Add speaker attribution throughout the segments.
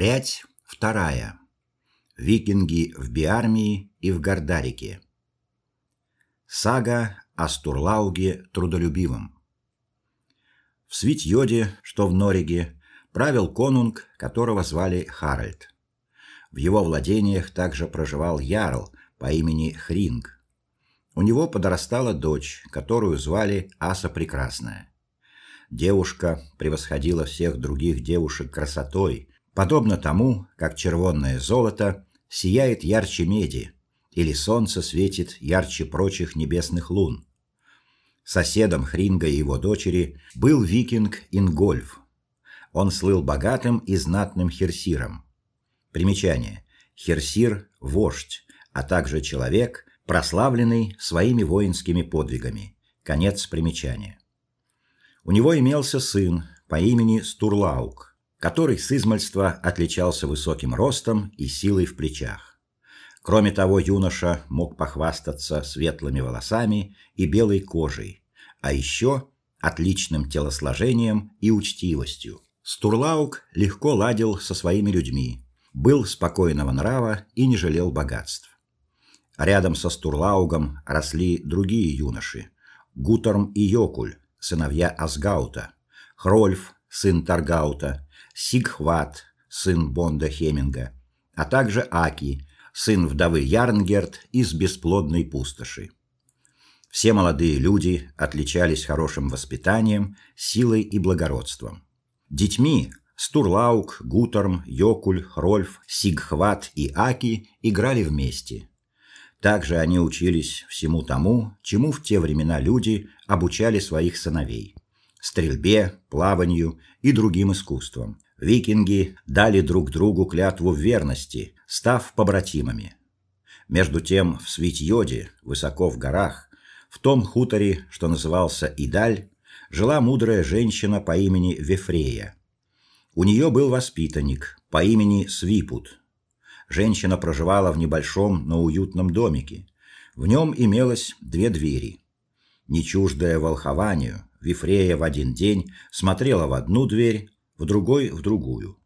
Speaker 1: Прядь вторая. Викинги в Биармии и в Гордарике. Сага о Стурлауге трудолюбивом. В Свитьёде, что в Нориге, правил конунг, которого звали Харальд. В его владениях также проживал ярл по имени Хринг. У него подрастала дочь, которую звали Аса Прекрасная. Девушка превосходила всех других девушек красотой, подобно тому, как червонное золото сияет ярче меди, или солнце светит ярче прочих небесных лун. Соседом Хринга и его дочери был викинг Ингольф. Он слыл богатым и знатным херсиром. Примечание: херсир вождь, а также человек, прославленный своими воинскими подвигами. Конец примечания. У него имелся сын по имени Стурлаук, который с измальства отличался высоким ростом и силой в плечах. Кроме того, юноша мог похвастаться светлыми волосами и белой кожей, а еще отличным телосложением и учтивостью. Стурлаук легко ладил со своими людьми, был спокойного нрава и не жалел богатств. Рядом со Стурлаугом росли другие юноши: Гуторм и Йокуль, сыновья Асгаута, Хрольф, сын Таргаута, Сигхват, сын Бонда Хеминга, а также Аки, сын вдовы Ярнгерт из бесплодной пустоши. Все молодые люди отличались хорошим воспитанием, силой и благородством. Детьми Стурлаук, Гуторм, Йокуль, Хрольф, Сигхват и Аки играли вместе. Также они учились всему тому, чему в те времена люди обучали своих сыновей: стрельбе, плаванию и другим искусствам. Викинги дали друг другу клятву верности, став побратимами. Между тем, в Свитьёде, высоко в горах, в том хуторе, что назывался Идаль, жила мудрая женщина по имени Вефрея. У нее был воспитанник по имени Свипут. Женщина проживала в небольшом, но уютном домике. В нем имелось две двери. Не чуждая волхованию, Вифрея в один день смотрела в одну дверь, в другой в другую.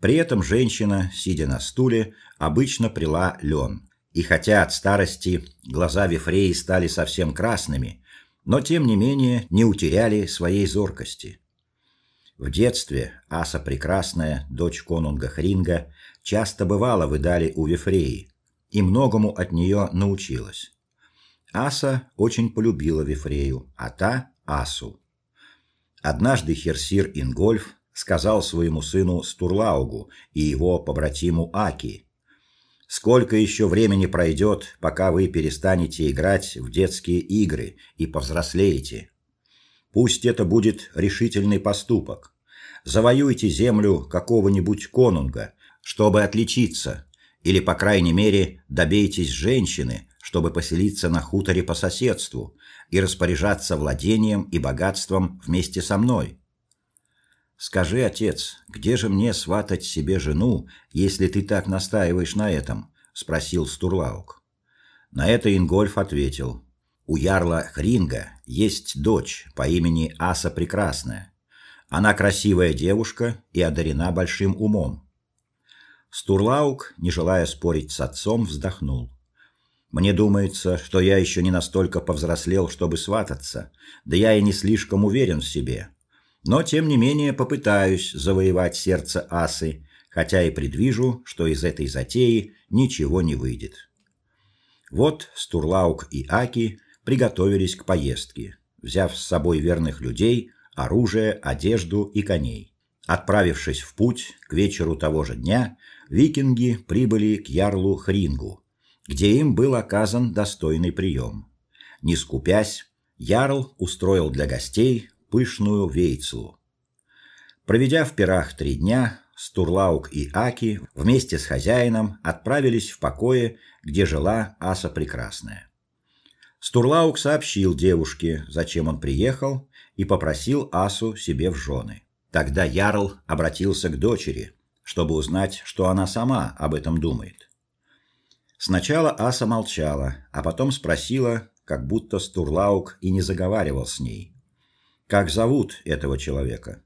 Speaker 1: При этом женщина, сидя на стуле, обычно прила лен. И хотя от старости глаза Вифреи стали совсем красными, но тем не менее не утеряли своей зоркости. В детстве Аса прекрасная, дочь конунга Хринга, часто бывала в Идале у Вифреи и многому от нее научилась. Аса очень полюбила Вифрею, а та Асу. Однажды Херсир Ингольф сказал своему сыну Стурлаугу и его побратиму Аки: Сколько еще времени пройдет, пока вы перестанете играть в детские игры и повзрослеете? Пусть это будет решительный поступок. Завоюйте землю какого-нибудь конунга, чтобы отличиться, или по крайней мере, добейтесь женщины, чтобы поселиться на хуторе по соседству и распоряжаться владением и богатством вместе со мной. Скажи, отец, где же мне сватать себе жену, если ты так настаиваешь на этом, спросил Стурлаук. На это Ингольф ответил: У ярла Хринга есть дочь по имени Аса Прекрасная. Она красивая девушка и одарена большим умом. Стурлаук, не желая спорить с отцом, вздохнул. Мне думается, что я еще не настолько повзрослел, чтобы свататься, да я и не слишком уверен в себе но тем не менее попытаюсь завоевать сердце Асы, хотя и предвижу, что из этой затеи ничего не выйдет. Вот Стурлаук и Аки приготовились к поездке, взяв с собой верных людей, оружие, одежду и коней. Отправившись в путь к вечеру того же дня, викинги прибыли к ярлу Хрингу, где им был оказан достойный прием. Не скупясь, ярл устроил для гостей пышную вейцлу. Проведя в пирах три дня, Стурлаук и Аки вместе с хозяином отправились в покое, где жила Аса прекрасная. Стурлаук сообщил девушке, зачем он приехал, и попросил Асу себе в жены. Тогда ярл обратился к дочери, чтобы узнать, что она сама об этом думает. Сначала Аса молчала, а потом спросила, как будто Стурлаук и не заговаривал с ней: как зовут этого человека?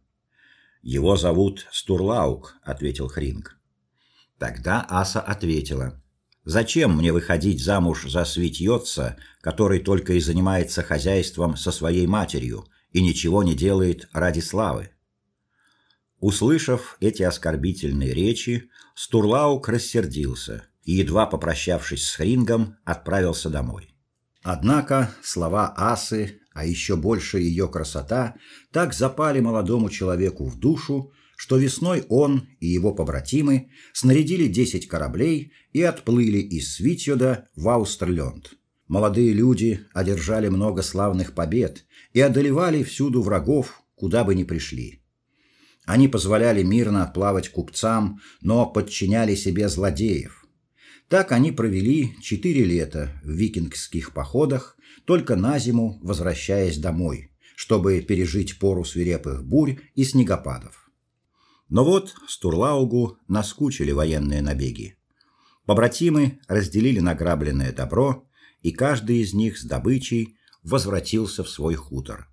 Speaker 1: Его зовут Стурлаук, ответил Хринг. Тогда Аса ответила: Зачем мне выходить замуж за Светьёца, который только и занимается хозяйством со своей матерью и ничего не делает ради славы? Услышав эти оскорбительные речи, Стурлаук рассердился и едва попрощавшись с Хрингом, отправился домой. Однако слова Асы, а еще больше ее красота, так запали молодому человеку в душу, что весной он и его побратимы снарядили десять кораблей и отплыли из Свитьода в Аустерлёнд. Молодые люди одержали много славных побед и одолевали всюду врагов, куда бы ни пришли. Они позволяли мирно плавать купцам, но подчиняли себе злодеев. Так они провели четыре лета в викингских походах, только на зиму возвращаясь домой, чтобы пережить пору свирепых бурь и снегопадов. Но вот Стурлаугу наскучили военные набеги. Побратимы разделили награбленное добро, и каждый из них с добычей возвратился в свой хутор.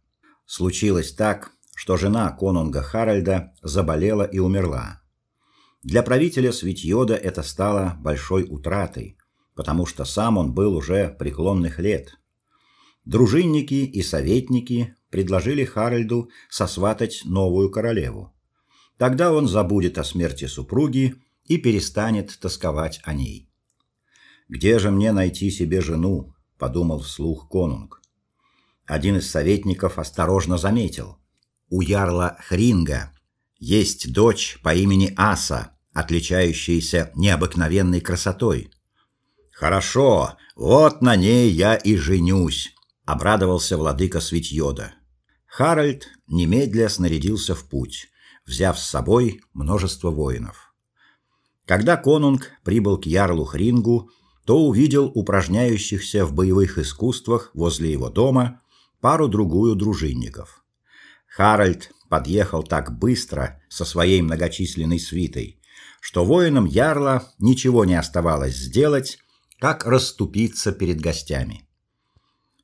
Speaker 1: Случилось так, что жена конунга Харальда заболела и умерла. Для правителя Свитьёда это стало большой утратой, потому что сам он был уже преклонных лет. Дружинники и советники предложили Харальду сосватать новую королеву. Тогда он забудет о смерти супруги и перестанет тосковать о ней. Где же мне найти себе жену, подумал вслух конунг. Один из советников осторожно заметил: у ярла Хринга есть дочь по имени Аса, отличающаяся необыкновенной красотой. Хорошо, вот на ней я и женюсь, обрадовался владыка Свитьёда. Харальд немедля снарядился в путь взяв с собой множество воинов. Когда конунг прибыл к ярлу Хрингу, то увидел упражняющихся в боевых искусствах возле его дома пару-другую дружинников. Харальд подъехал так быстро со своей многочисленной свитой, что воинам ярла ничего не оставалось сделать, как расступиться перед гостями.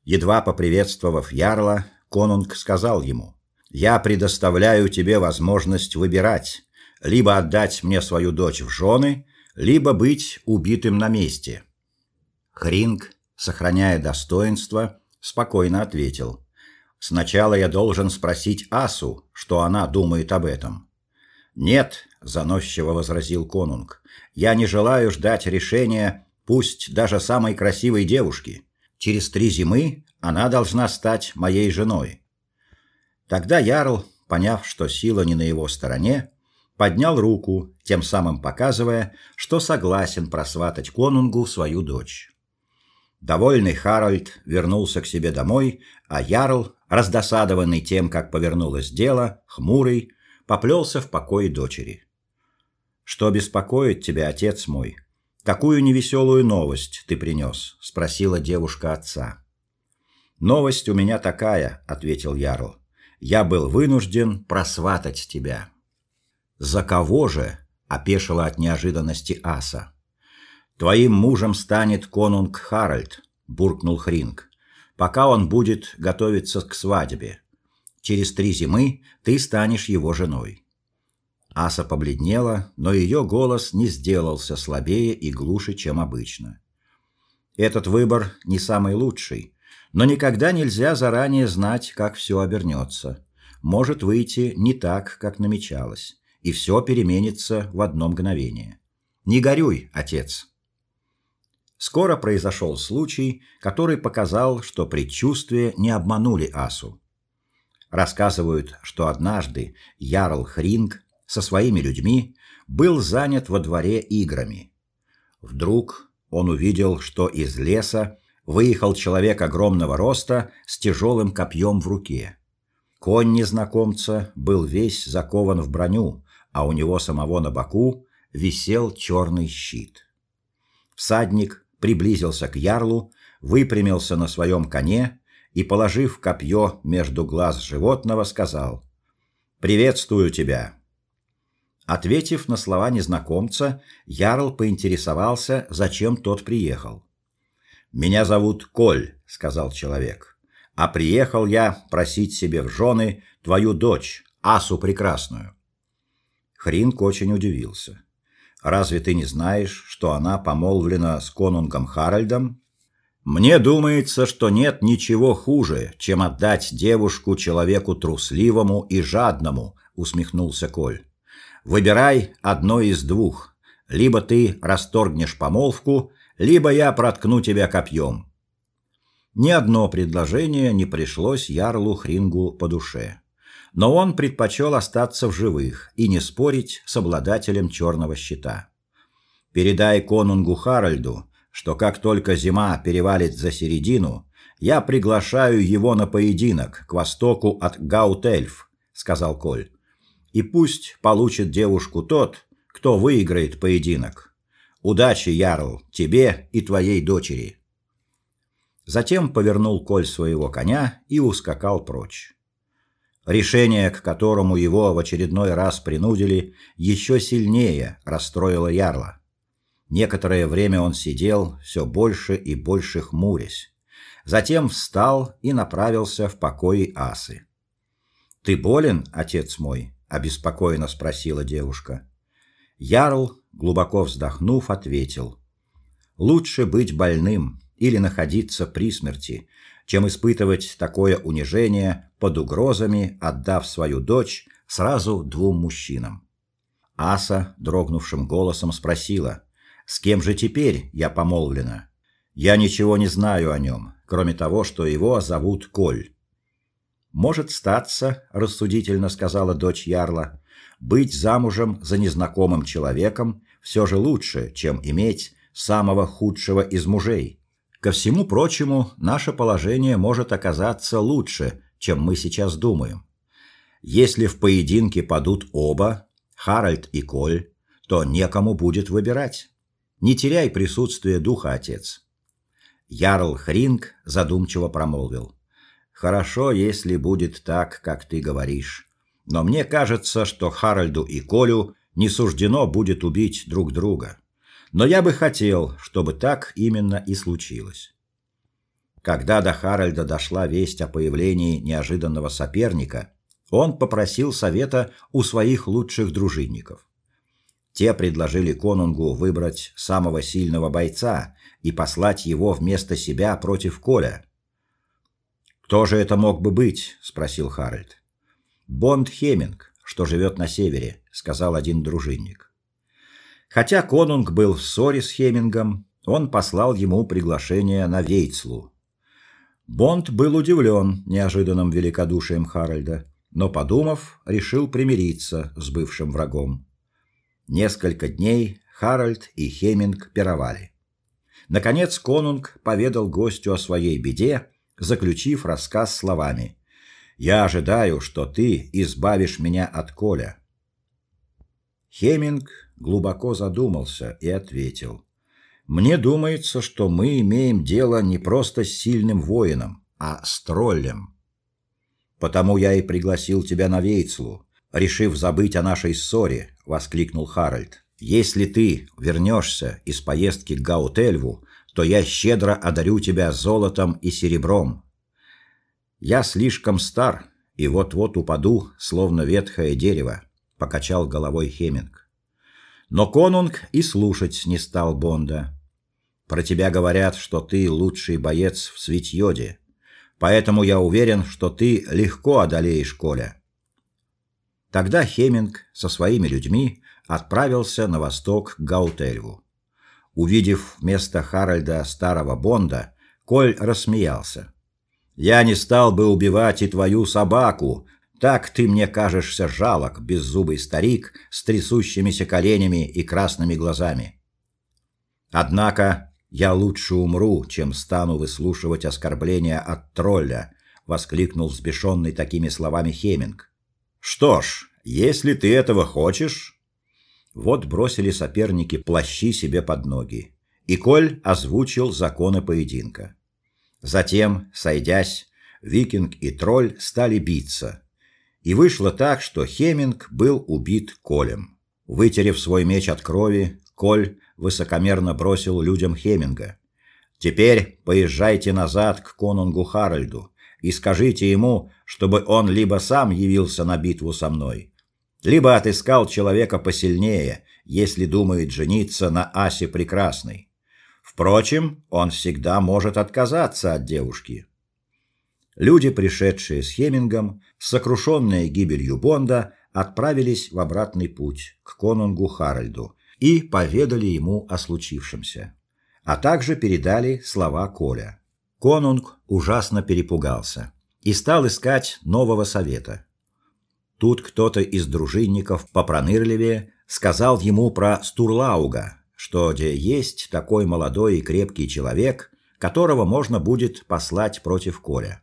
Speaker 1: Едва поприветствовав ярла, конунг сказал ему: я предоставляю тебе возможность выбирать: либо отдать мне свою дочь в жены, либо быть убитым на месте. Хринг, сохраняя достоинство, спокойно ответил: Сначала я должен спросить Асу, что она думает об этом. Нет, заносчиво возразил конунг. Я не желаю ждать решения, пусть даже самой красивой девушки. Через три зимы она должна стать моей женой. Тогда ярл, поняв, что сила не на его стороне, поднял руку, тем самым показывая, что согласен просватать конунгу свою дочь. Довольный Харальд вернулся к себе домой, а ярл, раздосадованный тем, как повернулось дело, хмурый, поплелся в покой дочери. Что беспокоит тебя, отец мой? Какую невеселую новость ты принес?» — спросила девушка отца. Новость у меня такая, ответил ярл я был вынужден просватать тебя. За кого же? опешила от неожиданности Аса. Твоим мужем станет конунг Харальд, буркнул Хринг. Пока он будет готовиться к свадьбе. Через три зимы ты станешь его женой. Аса побледнела, но ее голос не сделался слабее и глуше, чем обычно. Этот выбор не самый лучший, но никогда нельзя заранее знать, как все обернется. Может выйти не так, как намечалось, и все переменится в одно мгновение. Не горюй, отец. Скоро произошел случай, который показал, что предчувствия не обманули Асу. Рассказывают, что однажды ярл Хринг со своими людьми был занят во дворе играми. Вдруг он увидел, что из леса выехал человек огромного роста с тяжелым копьем в руке. Конь незнакомца был весь закован в броню, а у него самого на боку висел черный щит. Всадник приблизился к ярлу, выпрямился на своем коне и, положив копье между глаз животного, сказал: "Приветствую тебя". Ответив на слова незнакомца, ярл поинтересовался, зачем тот приехал. Меня зовут Коль, сказал человек. А приехал я просить себе в жены твою дочь, Асу прекрасную. Хринг очень удивился. Разве ты не знаешь, что она помолвлена с конунгом Харальдом? Мне думается, что нет ничего хуже, чем отдать девушку человеку трусливому и жадному, усмехнулся Коль. Выбирай одно из двух: либо ты расторгнешь помолвку, либо я проткну тебя копьем». Ни одно предложение не пришлось ярлу Хрингу по душе но он предпочел остаться в живых и не спорить с обладателем черного щита. Передай конунгу Харальду, что как только зима перевалит за середину, я приглашаю его на поединок к востоку от Гаутельф, сказал Коль. И пусть получит девушку тот, кто выиграет поединок. Удачи, ярл, тебе и твоей дочери. Затем повернул Коль своего коня и ускакал прочь. Решение, к которому его в очередной раз принудили, еще сильнее расстроило ярла. Некоторое время он сидел, все больше и больше хмурясь. Затем встал и направился в покои Асы. Ты болен, отец мой? обеспокоенно спросила девушка. Ярл, глубоко вздохнув, ответил: Лучше быть больным или находиться при смерти, чем испытывать такое унижение под угрозами, отдав свою дочь сразу двум мужчинам. Аса дрогнувшим голосом спросила: "С кем же теперь я помолвлена? Я ничего не знаю о нем, кроме того, что его зовут Коль". Может статься, рассудительно сказала дочь ярла, быть замужем за незнакомым человеком все же лучше, чем иметь самого худшего из мужей. Ко всему прочему, наше положение может оказаться лучше, чем мы сейчас думаем. Если в поединке падут оба, Харальд и Коль, то некому будет выбирать. Не теряй присутствие духа, отец. Ярл Хринг задумчиво промолвил: Хорошо, если будет так, как ты говоришь. Но мне кажется, что Харальду и Колю не суждено будет убить друг друга но я бы хотел, чтобы так именно и случилось. Когда до Харальда дошла весть о появлении неожиданного соперника, он попросил совета у своих лучших дружинников. Те предложили конунгу выбрать самого сильного бойца и послать его вместо себя против Коля. Кто же это мог бы быть, спросил Харальд. Бонд Хеминг, что живет на севере, сказал один дружинник. Хотя конунг был в ссоре с Хемингом, он послал ему приглашение на Вейцлу. Бонд был удивлен неожиданным великодушием Харальда, но подумав, решил примириться с бывшим врагом. Несколько дней Харальд и Хеминг пировали. Наконец конунг поведал гостю о своей беде, заключив рассказ словами: "Я ожидаю, что ты избавишь меня от Коля". Хеминг глубоко задумался и ответил: Мне думается, что мы имеем дело не просто с сильным воином, а с троллем. Потому я и пригласил тебя на Вейцлу, решив забыть о нашей ссоре, воскликнул Харальд. Если ты вернешься из поездки к Гаутельву, то я щедро одарю тебя золотом и серебром. Я слишком стар и вот-вот упаду, словно ветхое дерево, покачал головой Хеминг. Но конунг и слушать не стал Бонда. Про тебя говорят, что ты лучший боец в Светьёде. Поэтому я уверен, что ты легко одолеешь Коля. Тогда Хеминг со своими людьми отправился на восток к Гаутельву. Увидев вместо Харальда старого Бонда, Коль рассмеялся. Я не стал бы убивать и твою собаку, так ты мне кажешься жалок, беззубый старик с трясущимися коленями и красными глазами. Однако я лучше умру, чем стану выслушивать оскорбления от тролля, воскликнул взбешенный такими словами Хеминг. Что ж, если ты этого хочешь, вот бросили соперники плащи себе под ноги, и Коль озвучил законы поединка. Затем, сойдясь, викинг и тролль стали биться и вышло так, что Хеминг был убит Колем. Вытерев свой меч от крови, Коль высокомерно бросил людям Хеминга: "Теперь поезжайте назад к конунгу Харальду и скажите ему, чтобы он либо сам явился на битву со мной, либо отыскал человека посильнее, если думает жениться на Асе прекрасной. Впрочем, он всегда может отказаться от девушки. Люди, пришедшие с Хемингом, сокрушенные гибелью Бонда, отправились в обратный путь к конунгу Харальду и поведали ему о случившемся, а также передали слова Коля. Конунг ужасно перепугался и стал искать нового совета. Тут кто-то из дружинников попронырливее сказал ему про Стурлауга, что где есть такой молодой и крепкий человек, которого можно будет послать против Коля.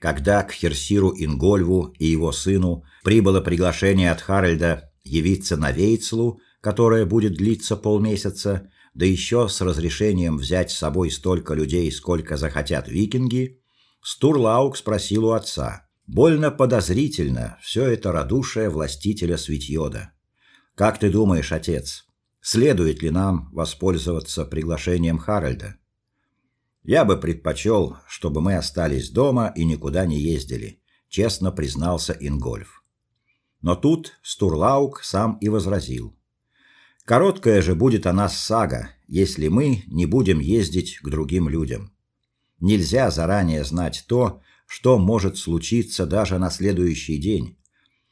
Speaker 1: Когда к Херсиру Ингольву и его сыну прибыло приглашение от Харальда явиться на Вейцлу, которое будет длиться полмесяца, да еще с разрешением взять с собой столько людей, сколько захотят викинги, Стурлаук спросил у отца: "Больно подозрительно все это радушие властителя Свитьёда. Как ты думаешь, отец, следует ли нам воспользоваться приглашением Харальда?" Я бы предпочел, чтобы мы остались дома и никуда не ездили, честно признался Ингольф. Но тут Стурлаук сам и возразил: Короткая же будет она сага, если мы не будем ездить к другим людям. Нельзя заранее знать то, что может случиться даже на следующий день.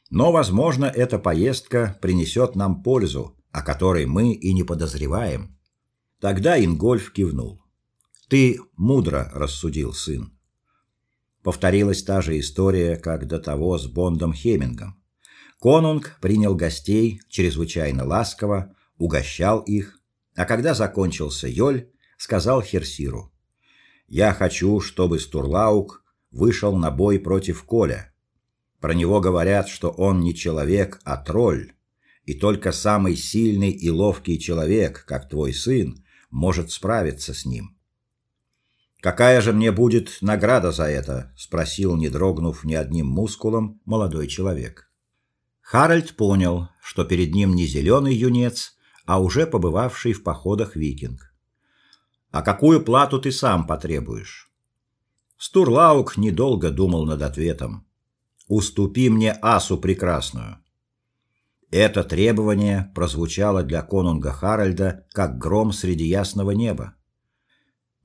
Speaker 1: Но, возможно, эта поездка принесет нам пользу, о которой мы и не подозреваем. Тогда Ингольф кивнул. Ты мудро рассудил, сын. Повторилась та же история, как до того с Бондом Хемингом. Конунг принял гостей чрезвычайно ласково, угощал их, а когда закончился Йоль, сказал Херсиру: "Я хочу, чтобы Стурлаук вышел на бой против Коля. Про него говорят, что он не человек, а тролль, и только самый сильный и ловкий человек, как твой сын, может справиться с ним. Какая же мне будет награда за это? спросил, не дрогнув ни одним мускулом, молодой человек. Харальд понял, что перед ним не зеленый юнец, а уже побывавший в походах викинг. А какую плату ты сам потребуешь? Стурлаук недолго думал над ответом. Уступи мне асу прекрасную. Это требование прозвучало для конунга Харальда как гром среди ясного неба.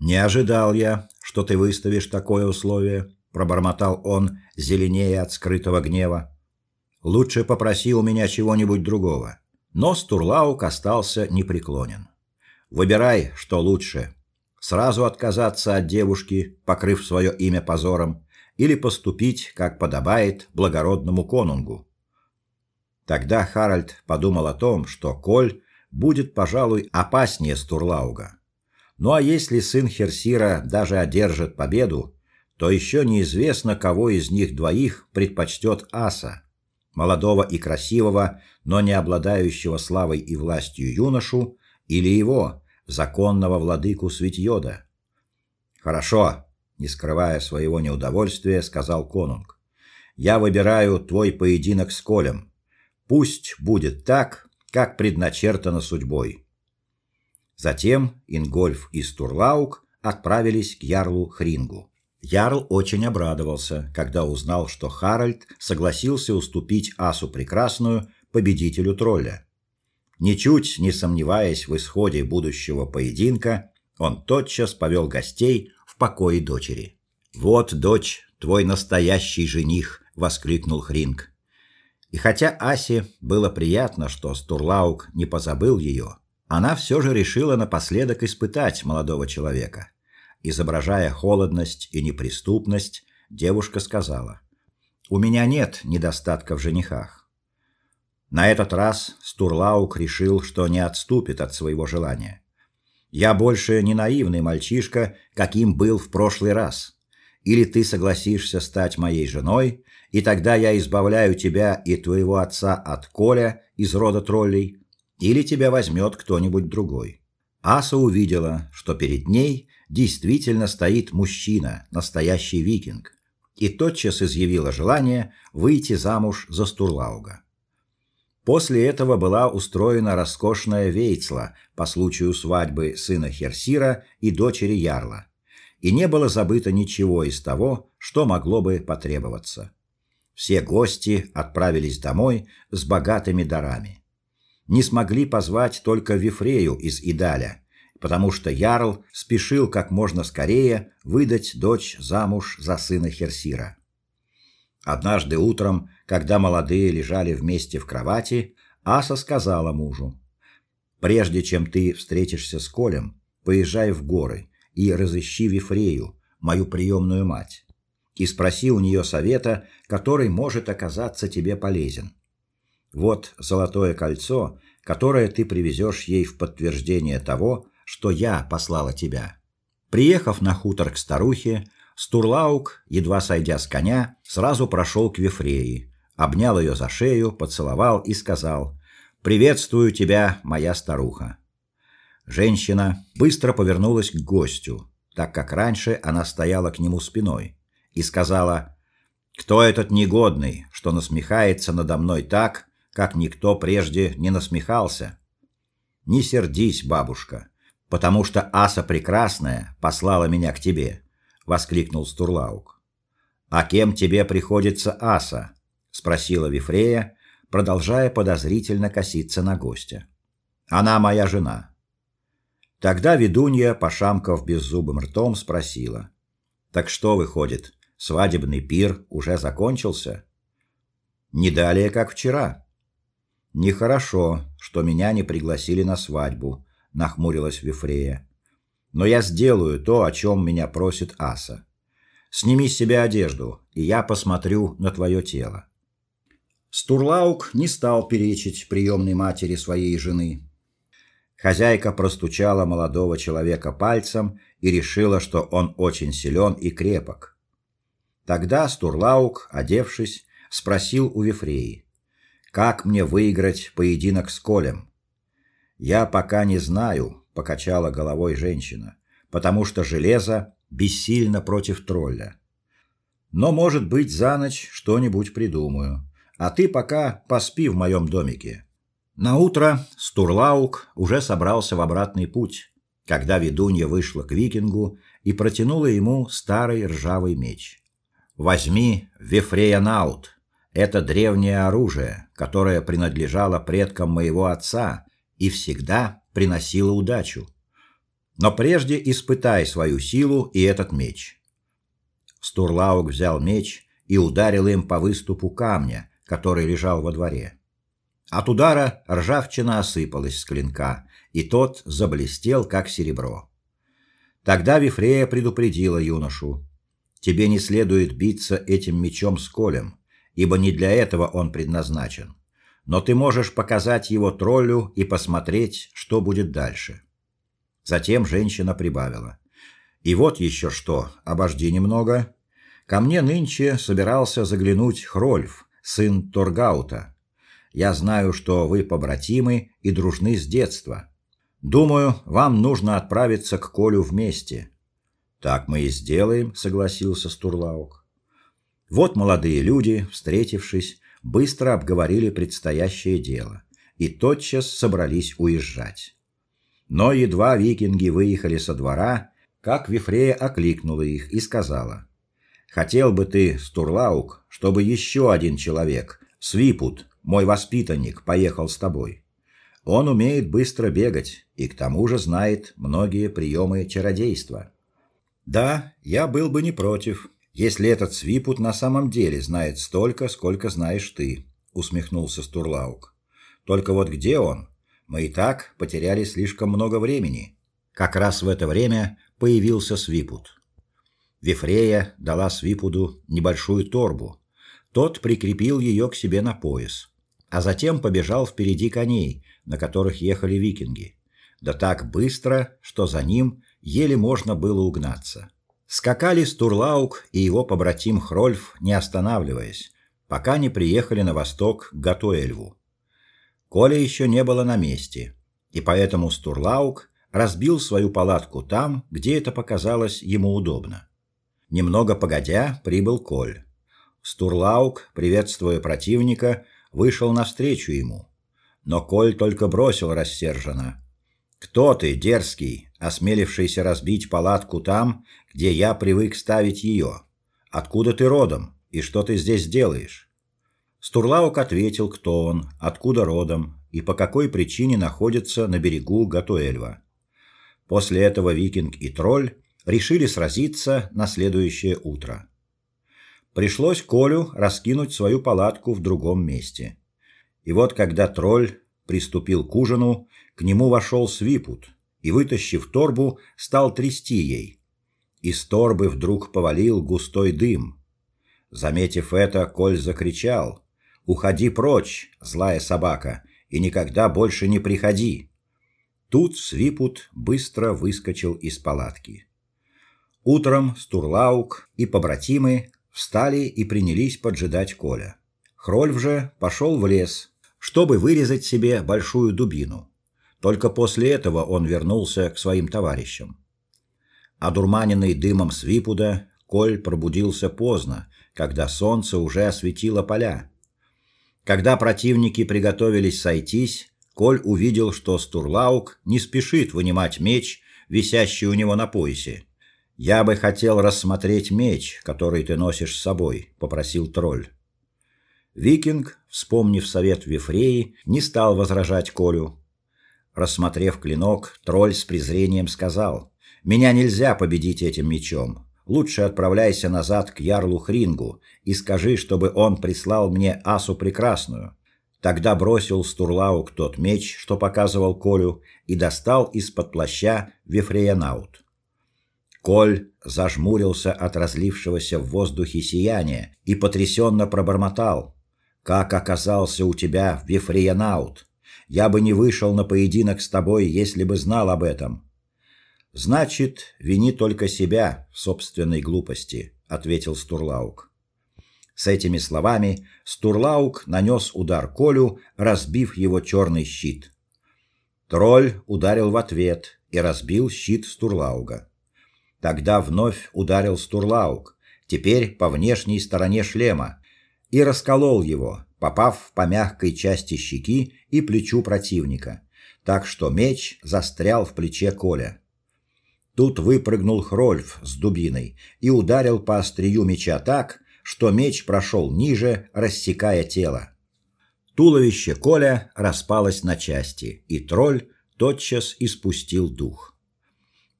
Speaker 1: Не ожидал я, что ты выставишь такое условие, пробормотал он, зеленее от скрытого гнева. Лучше попроси у меня чего-нибудь другого. Но Стурлаук остался непреклонен. Выбирай, что лучше: сразу отказаться от девушки, покрыв свое имя позором, или поступить, как подобает благородному конунгу. Тогда Харальд подумал о том, что Коль будет, пожалуй, опаснее Стурлауга. Ну а если сын Херсира даже одержит победу, то еще неизвестно, кого из них двоих предпочтет Аса: молодого и красивого, но не обладающего славой и властью юношу, или его, законного владыку Светьёда. Хорошо, не скрывая своего неудовольствия, сказал конунг. Я выбираю твой поединок с Колем. Пусть будет так, как предначертано судьбой. Затем Ингольф и Стурлаук отправились к ярлу Хрингу. Ярл очень обрадовался, когда узнал, что Харальд согласился уступить Асу Прекрасную победителю тролля. Ничуть не сомневаясь в исходе будущего поединка, он тотчас повел гостей в покои дочери. "Вот, дочь, твой настоящий жених", воскликнул Хринг. И хотя Асе было приятно, что Стурлаук не позабыл ее, она все же решила напоследок испытать молодого человека. Изображая холодность и неприступность, девушка сказала: "У меня нет недостатка в женихах". На этот раз Стурлаук решил, что не отступит от своего желания. "Я больше не наивный мальчишка, каким был в прошлый раз. Или ты согласишься стать моей женой, и тогда я избавляю тебя и твоего отца от Коля из рода троллей, или тебя возьмет кто-нибудь другой. Аса увидела, что перед ней действительно стоит мужчина, настоящий викинг, и тотчас изъявила желание выйти замуж за Стурлауга. После этого была устроена роскошная вейцла по случаю свадьбы сына Херсира и дочери ярла, и не было забыто ничего из того, что могло бы потребоваться. Все гости отправились домой с богатыми дарами. Не смогли позвать только Вифрею из Идаля, потому что ярл спешил как можно скорее выдать дочь замуж за сына Херсира. Однажды утром, когда молодые лежали вместе в кровати, Аса сказала мужу: "Прежде чем ты встретишься с Колем, поезжай в горы и разыщи Вифрею, мою приемную мать, и спроси у нее совета, который может оказаться тебе полезен. Вот золотое кольцо, которое ты привезешь ей в подтверждение того, что я послала тебя". Приехав на хутор к старухе, Стурлаук, едва сойдя с коня, сразу прошел к Вифреи, обнял ее за шею, поцеловал и сказал: "Приветствую тебя, моя старуха". Женщина быстро повернулась к гостю, так как раньше она стояла к нему спиной, и сказала: "Кто этот негодный, что насмехается надо мной так, как никто прежде не насмехался?" Не сердись, бабушка, потому что Аса прекрасная послала меня к тебе воскликнул Стурлаук. А кем тебе приходится Аса? спросила Вифрея, продолжая подозрительно коситься на гостя. Она моя жена. Тогда ведунья, пошамкав беззубым ртом, спросила: "Так что выходит, свадебный пир уже закончился?" "Не далее, как вчера." "Нехорошо, что меня не пригласили на свадьбу", нахмурилась Вифрея но я сделаю то, о чем меня просит Аса. Сними с себя одежду, и я посмотрю на твое тело. Стурлаук не стал перечить приемной матери своей жены. Хозяйка простучала молодого человека пальцем и решила, что он очень силен и крепок. Тогда Стурлаук, одевшись, спросил у Вифреи: "Как мне выиграть поединок с Колем?" "Я пока не знаю", покачала головой женщина, потому что железо бессильно против тролля. Но, может быть, за ночь что-нибудь придумаю. А ты пока поспи в моем домике. На утро Стурлаук уже собрался в обратный путь, когда ведунья вышла к викингу и протянула ему старый ржавый меч. Возьми Вефреянаут. Это древнее оружие, которое принадлежало предкам моего отца и всегда приносило удачу. Но прежде испытай свою силу и этот меч. Стурлаук взял меч и ударил им по выступу камня, который лежал во дворе. От удара ржавчина осыпалась с клинка, и тот заблестел как серебро. Тогда Вифрея предупредила юношу: "Тебе не следует биться этим мечом с колем, ибо не для этого он предназначен но ты можешь показать его троллю и посмотреть, что будет дальше. Затем женщина прибавила: "И вот еще что, обожди немного. Ко мне нынче собирался заглянуть Хрольф, сын Торгаута. Я знаю, что вы побратимы и дружны с детства. Думаю, вам нужно отправиться к Колю вместе". Так мы и сделаем, согласился Стурлаук. Вот молодые люди, встретившись, быстро обговорили предстоящее дело и тотчас собрались уезжать. Но едва викинги выехали со двора, как Вифрея окликнула их и сказала: "Хотел бы ты, Стурлаук, чтобы еще один человек, Свипут, мой воспитанник, поехал с тобой. Он умеет быстро бегать и к тому же знает многие приемы чародейства". "Да, я был бы не против", если этот Свипут на самом деле знает столько, сколько знаешь ты, усмехнулся Стурлаук. Только вот где он? Мы и так потеряли слишком много времени. Как раз в это время появился Свипут. Вифрея дала Свипуду небольшую торбу. Тот прикрепил ее к себе на пояс, а затем побежал впереди коней, на которых ехали викинги. Да так быстро, что за ним еле можно было угнаться. Скакали Стурлаук и его побратим Хрольф, не останавливаясь, пока не приехали на восток к Гатуэльву. Коля еще не было на месте, и поэтому Стурлаук разбил свою палатку там, где это показалось ему удобно. Немного погодя прибыл Коль. Стурлаук, приветствуя противника, вышел навстречу ему. Но Коль только бросил рассерженно: "Кто ты, дерзкий, осмелившийся разбить палатку там, где я привык ставить ее. Откуда ты родом И что ты здесь делаешь? Стурлаук ответил, кто он, откуда родом и по какой причине находится на берегу Гатуэльва. После этого викинг и тролль решили сразиться на следующее утро. Пришлось Колю раскинуть свою палатку в другом месте. И вот когда тролль приступил к ужину, к нему вошел Свипут и, вытащив торбу, стал трясти ей. Из торбы вдруг повалил густой дым. Заметив это, Коль закричал: "Уходи прочь, злая собака, и никогда больше не приходи". Тут Свипут быстро выскочил из палатки. Утром Стурлаук и побратимы встали и принялись поджидать Коля. Хрольф же пошел в лес, чтобы вырезать себе большую дубину. Только после этого он вернулся к своим товарищам. Одурманенный дымом свипуда, Коль пробудился поздно, когда солнце уже осветило поля. Когда противники приготовились сойтись, Коль увидел, что Стурлаук не спешит вынимать меч, висящий у него на поясе. Я бы хотел рассмотреть меч, который ты носишь с собой, попросил тролль. Викинг, вспомнив совет Вифреи, не стал возражать Колю. Рассмотрев клинок, тролль с презрением сказал: "Меня нельзя победить этим мечом. Лучше отправляйся назад к ярлу Хрингу и скажи, чтобы он прислал мне асу прекрасную". Тогда бросил Стурлаук тот меч, что показывал Колю, и достал из-под плаща Вифреянаут. Коль зажмурился от разлившегося в воздухе сияния и потрясенно пробормотал: "Как оказался у тебя Вифриянаут? Я бы не вышел на поединок с тобой, если бы знал об этом". Значит, вини только себя в собственной глупости, ответил Стурлаук. С этими словами Стурлаук нанес удар Колю, разбив его черный щит. Тролль ударил в ответ и разбил щит Стурлауга. Тогда вновь ударил Стурлаук, теперь по внешней стороне шлема, и расколол его, попав по мягкой части щеки и плечу противника, так что меч застрял в плече Коля. Тут выпрыгнул Хрольф с дубиной и ударил по острию меча так, что меч прошел ниже, рассекая тело. Туловище Коля распалось на части, и тролль тотчас испустил дух.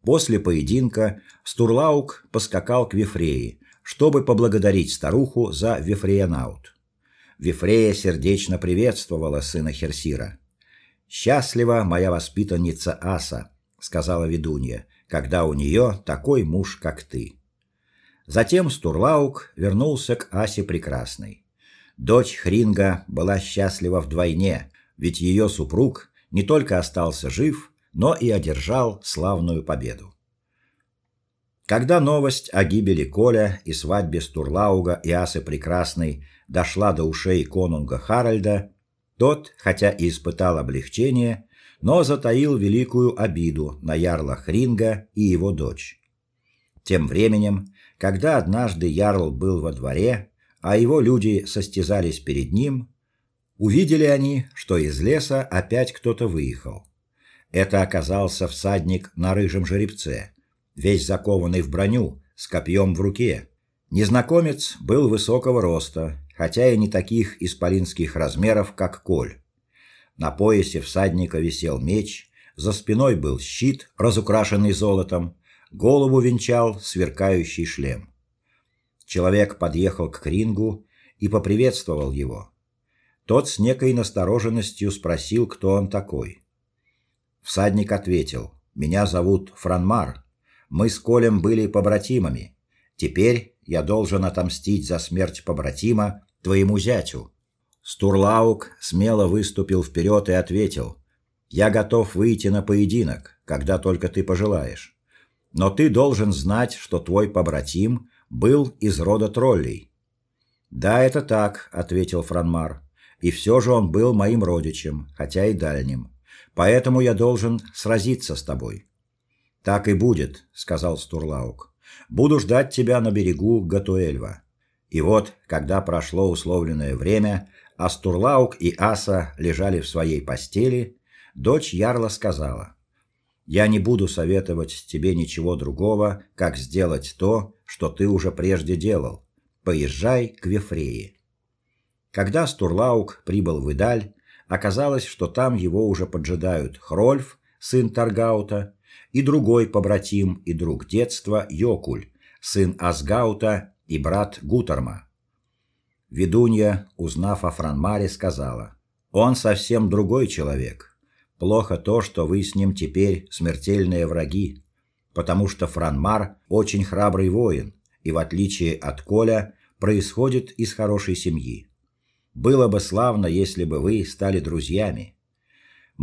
Speaker 1: После поединка Стурлаук поскакал к Вифрее, чтобы поблагодарить старуху за Вифреянаут. Вифрея сердечно приветствовала сына Херсира. Счастлива моя воспитанница Аса, сказала ведунья, когда у нее такой муж, как ты. Затем Стурлаук вернулся к Асе прекрасной. Дочь Хринга была счастлива вдвойне, ведь ее супруг не только остался жив, но и одержал славную победу. Когда новость о гибели Коля и свадьбе Стурлауга и Асы Прекрасной дошла до ушей конунга Харальда, тот, хотя и испытал облегчение, но затаил великую обиду на ярла Хринга и его дочь. Тем временем, когда однажды ярл был во дворе, а его люди состязались перед ним, увидели они, что из леса опять кто-то выехал. Это оказался всадник на рыжем жеребце, весь закованный в броню, с копьем в руке. Незнакомец был высокого роста, хотя и не таких исполинских размеров, как Коль. На поясе всадника висел меч, за спиной был щит, разукрашенный золотом, голову венчал сверкающий шлем. Человек подъехал к Крингу и поприветствовал его. Тот с некой настороженностью спросил, кто он такой. Всадник ответил: "Меня зовут Франмар. Мы с Колем были побратимами. Теперь я должен отомстить за смерть побратима твоему зятю". Стурлаук смело выступил вперед и ответил: "Я готов выйти на поединок, когда только ты пожелаешь. Но ты должен знать, что твой побратим был из рода троллей". "Да, это так", ответил Франмар. "И все же он был моим родичем, хотя и дальним. Поэтому я должен сразиться с тобой. Так и будет, сказал Стурлаук. Буду ждать тебя на берегу Гатуэльва. И вот, когда прошло условленное время, а Стурлаук и Аса лежали в своей постели, дочь ярла сказала: "Я не буду советовать тебе ничего другого, как сделать то, что ты уже прежде делал. Поезжай к Вифрее. Когда Стурлаук прибыл в Идаль, оказалось, что там его уже поджидают Хрольф, сын Таргаута, и другой побратим и друг детства Йокуль, сын Асгаута и брат Гутерма. Ведунья, узнав о Франмаре, сказала: "Он совсем другой человек. Плохо то, что вы с ним теперь смертельные враги, потому что Франмар очень храбрый воин и в отличие от Коля происходит из хорошей семьи. Было бы славно, если бы вы стали друзьями.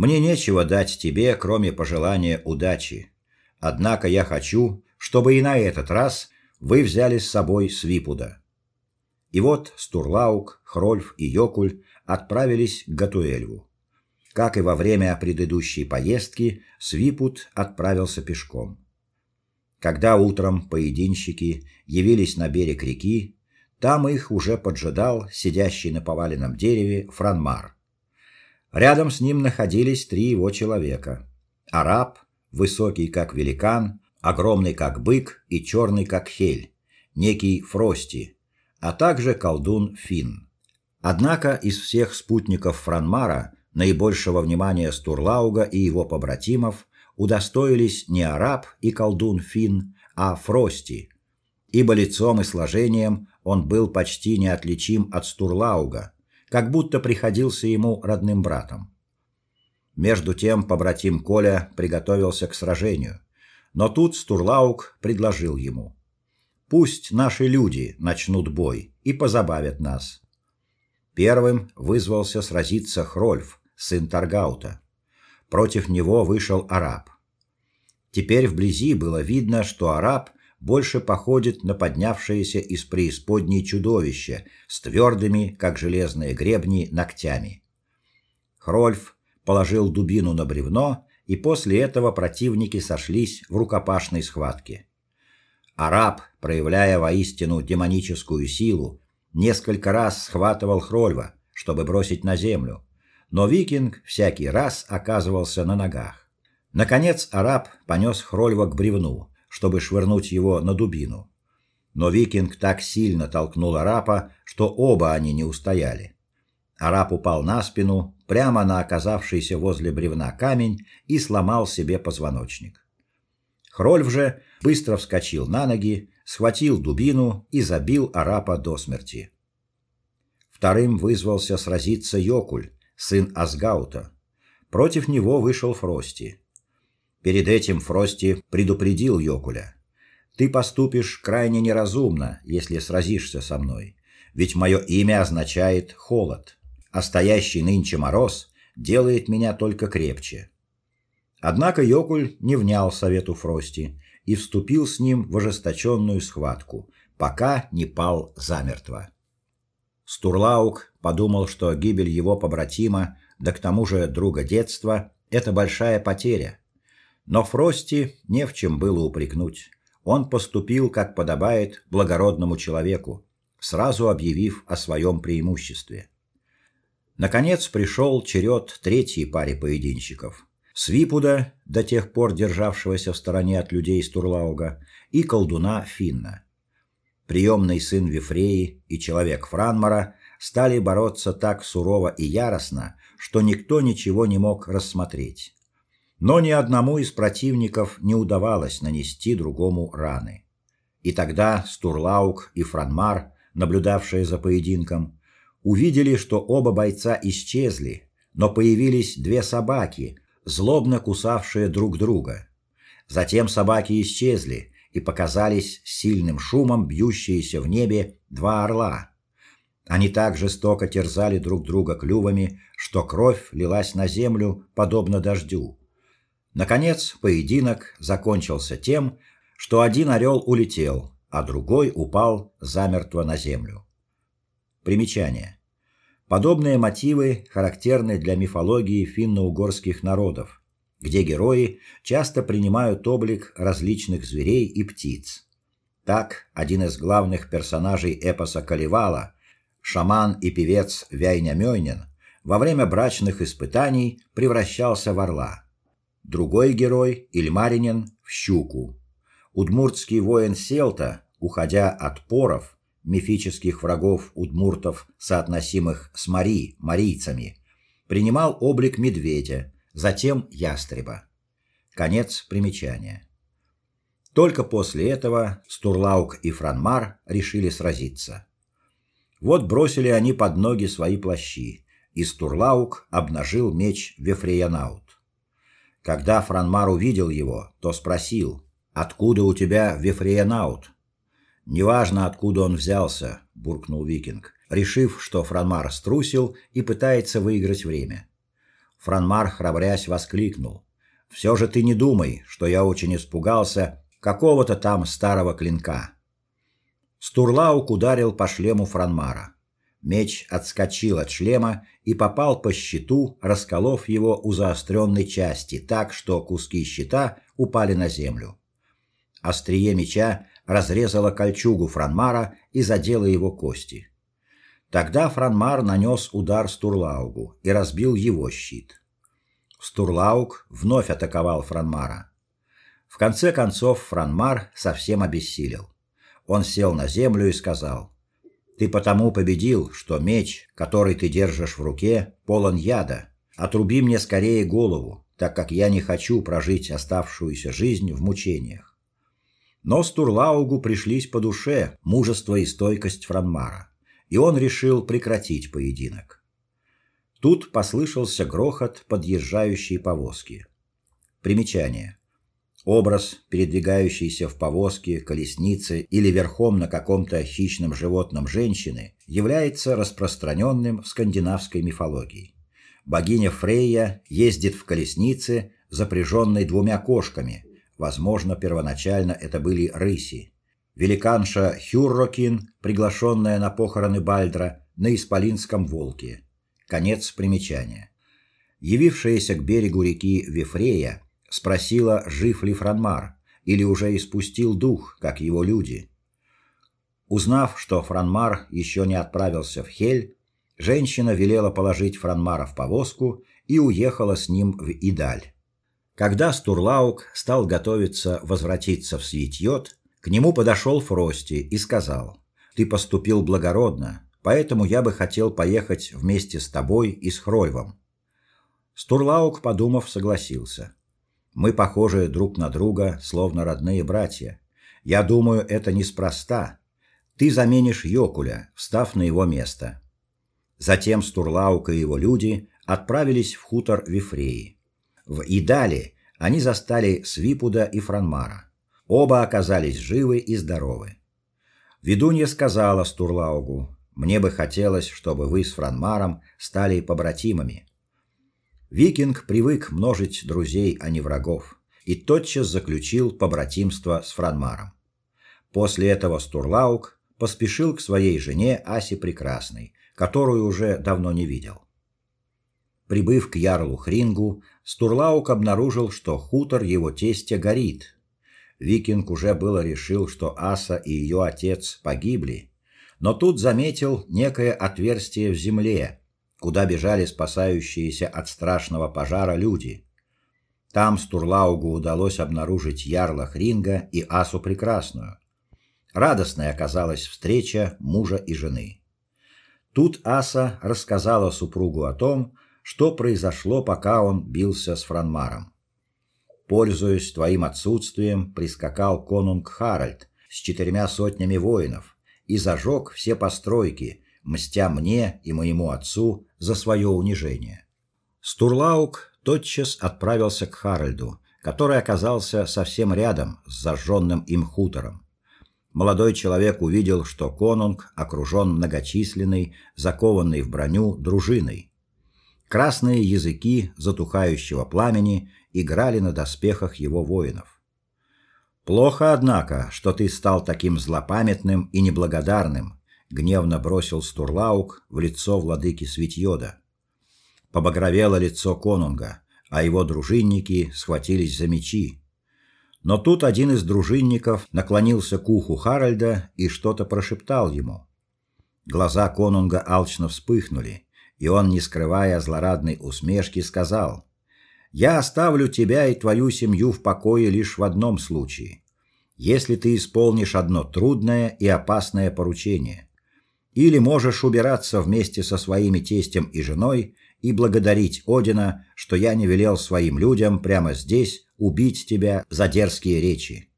Speaker 1: Мне нечего дать тебе, кроме пожелания удачи. Однако я хочу, чтобы и на этот раз вы взяли с собой Свипуда. И вот Стурлаук, Хрольф и Йокуль отправились к Гатуэльву. Как и во время предыдущей поездки, Свипут отправился пешком. Когда утром поединщики явились на берег реки, там их уже поджидал сидящий на поваленном дереве Франмар. Рядом с ним находились три его человека: араб, высокий как великан, огромный как бык и черный как хель, некий Фрости, а также колдун Фин. Однако из всех спутников Франмара наибольшего внимания Стурлауга и его побратимов удостоились не араб и колдун Фин, а Фрости, ибо лицом и сложением он был почти неотличим от Стурлауга, как будто приходился ему родным братом. Между тем побратим Коля приготовился к сражению, но тут Стурлауг предложил ему: Пусть наши люди начнут бой и позабавят нас. Первым вызвался сразиться Хрольф, сын Таргаута. Против него вышел араб. Теперь вблизи было видно, что араб больше походит на поднявшееся из преисподней чудовище с твердыми, как железные гребни, ногтями. Хрольф положил дубину на бревно, и после этого противники сошлись в рукопашной схватке. Араб, проявляя воистину демоническую силу, несколько раз схватывал Хрольва, чтобы бросить на землю, но викинг всякий раз оказывался на ногах. Наконец араб понес Хрольва к бревну, чтобы швырнуть его на дубину. Но викинг так сильно толкнул араба, что оба они не устояли. Араб упал на спину, прямо на оказавшийся возле бревна камень и сломал себе позвоночник. Хрольф же быстро вскочил на ноги, схватил дубину и забил арапа до смерти. Вторым вызвался сразиться Йокуль, сын Асгаута. Против него вышел Фрости. Перед этим Фрости предупредил Йокуля: "Ты поступишь крайне неразумно, если сразишься со мной, ведь мое имя означает холод, а стоящий нынче мороз делает меня только крепче". Однако Йокуль не внял совету Фрости и вступил с ним в ожесточенную схватку, пока не пал замертво. Стурлаук подумал, что гибель его побратима, да к тому же друга детства это большая потеря. Но Фрости не в чем было упрекнуть. Он поступил, как подобает благородному человеку, сразу объявив о своем преимуществе. Наконец пришел черед третьей паре поединщиков. Свипуда, до тех пор державшегося в стороне от людей из Турлауга, и колдуна Финна. Приемный сын Вифреи и человек Франмара стали бороться так сурово и яростно, что никто ничего не мог рассмотреть. Но ни одному из противников не удавалось нанести другому раны. И тогда Стурлаук и Франмар, наблюдавшие за поединком, увидели, что оба бойца исчезли, но появились две собаки, злобно кусавшие друг друга. Затем собаки исчезли, и показались сильным шумом бьющиеся в небе два орла. Они так жестоко терзали друг друга клювами, что кровь лилась на землю подобно дождю. Наконец, поединок закончился тем, что один орел улетел, а другой упал замертво на землю. Примечание: Подобные мотивы характерны для мифологии финно-угорских народов, где герои часто принимают облик различных зверей и птиц. Так, один из главных персонажей эпоса Калевала, шаман и певец Вяйня во время брачных испытаний превращался в орла. Другой герой, Ильмаринин, в щуку. Удмуртский воин Селта, уходя от поров, мифических врагов удмуртов, соотносимых с мари, марийцами, принимал облик медведя, затем ястреба. Конец примечания. Только после этого Стурлаук и Франмар решили сразиться. Вот бросили они под ноги свои плащи, и Стурлаук обнажил меч Вефреянаут. Когда Франмар увидел его, то спросил: "Откуда у тебя Вефреянаут?" "Неважно, откуда он взялся", буркнул викинг, решив, что Франмар струсил и пытается выиграть время. Франмар, храбрясь, воскликнул: «Все же ты не думай, что я очень испугался какого-то там старого клинка". Стурлаук ударил по шлему Франмара. Меч отскочил от шлема и попал по щиту, расколов его у заостренной части, так что куски щита упали на землю. Острие меча разрезало кольчугу Франмара и задело его кости. Тогда Франмар нанес удар Стурлаугу и разбил его щит. Стурлауг вновь атаковал Франмара. В конце концов Франмар совсем обессилел. Он сел на землю и сказал: "Ты потому победил, что меч, который ты держишь в руке, полон яда. Отруби мне скорее голову, так как я не хочу прожить оставшуюся жизнь в мучениях". Но Стурлаугу пришлись по душе мужество и стойкость Франмара и он решил прекратить поединок. Тут послышался грохот подъезжающей повозки. Примечание. Образ передвигающейся в повозке, колеснице или верхом на каком-то хищном животном женщины является распространенным в скандинавской мифологии. Богиня Фрейя ездит в колеснице, запряженной двумя кошками. Возможно, первоначально это были рыси великанша Хюррокин, приглашенная на похороны Бальдра на исполинском волке. Конец примечания. Явившаяся к берегу реки Вифрея спросила, жив ли Франмар или уже испустил дух, как его люди. Узнав, что Франмар еще не отправился в Хель, женщина велела положить Франмара в повозку и уехала с ним в Идаль. Когда Стурлаук стал готовиться возвратиться в Свитьёт, к нему подошел Фрости и сказал: "Ты поступил благородно, поэтому я бы хотел поехать вместе с тобой и с Хрольвом". Стурлаук, подумав, согласился. Мы похожи друг на друга, словно родные братья. Я думаю, это неспроста. Ты заменишь Йокуля, встав на его место. Затем Стурлаук и его люди отправились в хутор Вифреи. В Идале они застали Свипуда и Франмара. Оба оказались живы и здоровы. Ведунья сказала Стурлаугу: "Мне бы хотелось, чтобы вы с Франмаром стали побратимами". Викинг привык множить друзей, а не врагов, и тотчас заключил побратимство с Франмаром. После этого Стурлауг поспешил к своей жене Асе Прекрасной, которую уже давно не видел. Прибыв к ярлу Хрингу, Стурлаук обнаружил, что хутор его тестя горит, Викинг уже было решил, что Аса и ее отец погибли, но тут заметил некое отверстие в земле, куда бежали спасающиеся от страшного пожара люди. Там Стурлаугу удалось обнаружить ярла Хринга и Асу прекрасную. Радостной оказалась встреча мужа и жены. Тут Аса рассказала супругу о том, что произошло, пока он бился с Франмаром. Пользуясь твоим отсутствием, прискакал конунг Харальд с четырьмя сотнями воинов и зажег все постройки, мстя мне и моему отцу за свое унижение. Стурлаук тотчас отправился к Харальду, который оказался совсем рядом с зажженным им хутором. Молодой человек увидел, что конунг окружен многочисленной, закованной в броню дружиной. Красные языки затухающего пламени играли на доспехах его воинов. Плохо, однако, что ты стал таким злопамятным и неблагодарным, гневно бросил Стурлаук в лицо владыки Светьёда. Побагровело лицо конунга, а его дружинники схватились за мечи. Но тут один из дружинников наклонился к уху Харальда и что-то прошептал ему. Глаза конунга алчно вспыхнули, и он, не скрывая злорадной усмешки, сказал: я оставлю тебя и твою семью в покое лишь в одном случае. если ты исполнишь одно трудное и опасное поручение. Или можешь убираться вместе со своими тестем и женой и благодарить Одина, что я не велел своим людям прямо здесь убить тебя за дерзкие речи.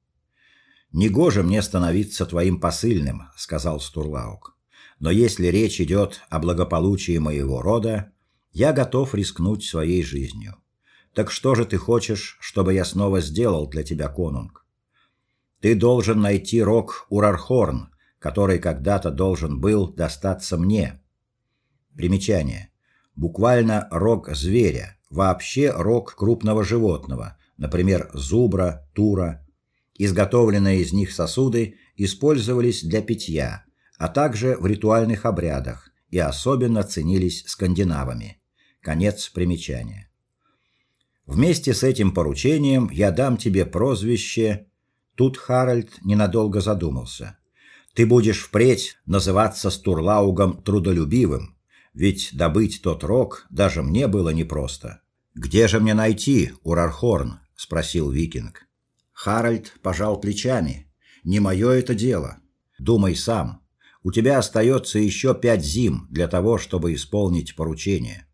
Speaker 1: Негоже мне становиться твоим посыльным, сказал Стурлаук. Но если речь идет о благополучии моего рода, я готов рискнуть своей жизнью. Так что же ты хочешь, чтобы я снова сделал для тебя, конунг? Ты должен найти рог Урархорн, который когда-то должен был достаться мне. Примечание: буквально рог зверя, вообще рог крупного животного, например, зубра, тура. Изготовленные из них сосуды использовались для питья, а также в ритуальных обрядах и особенно ценились скандинавами. Конец примечания. Вместе с этим поручением я дам тебе прозвище. Тут Харальд ненадолго задумался. Ты будешь впредь называться Стурлаугом трудолюбивым, ведь добыть тот рог даже мне было непросто. Где же мне найти Урархорн? спросил викинг. Харальд пожал плечами. Не мое это дело. Думай сам. У тебя остается еще пять зим для того, чтобы исполнить поручение.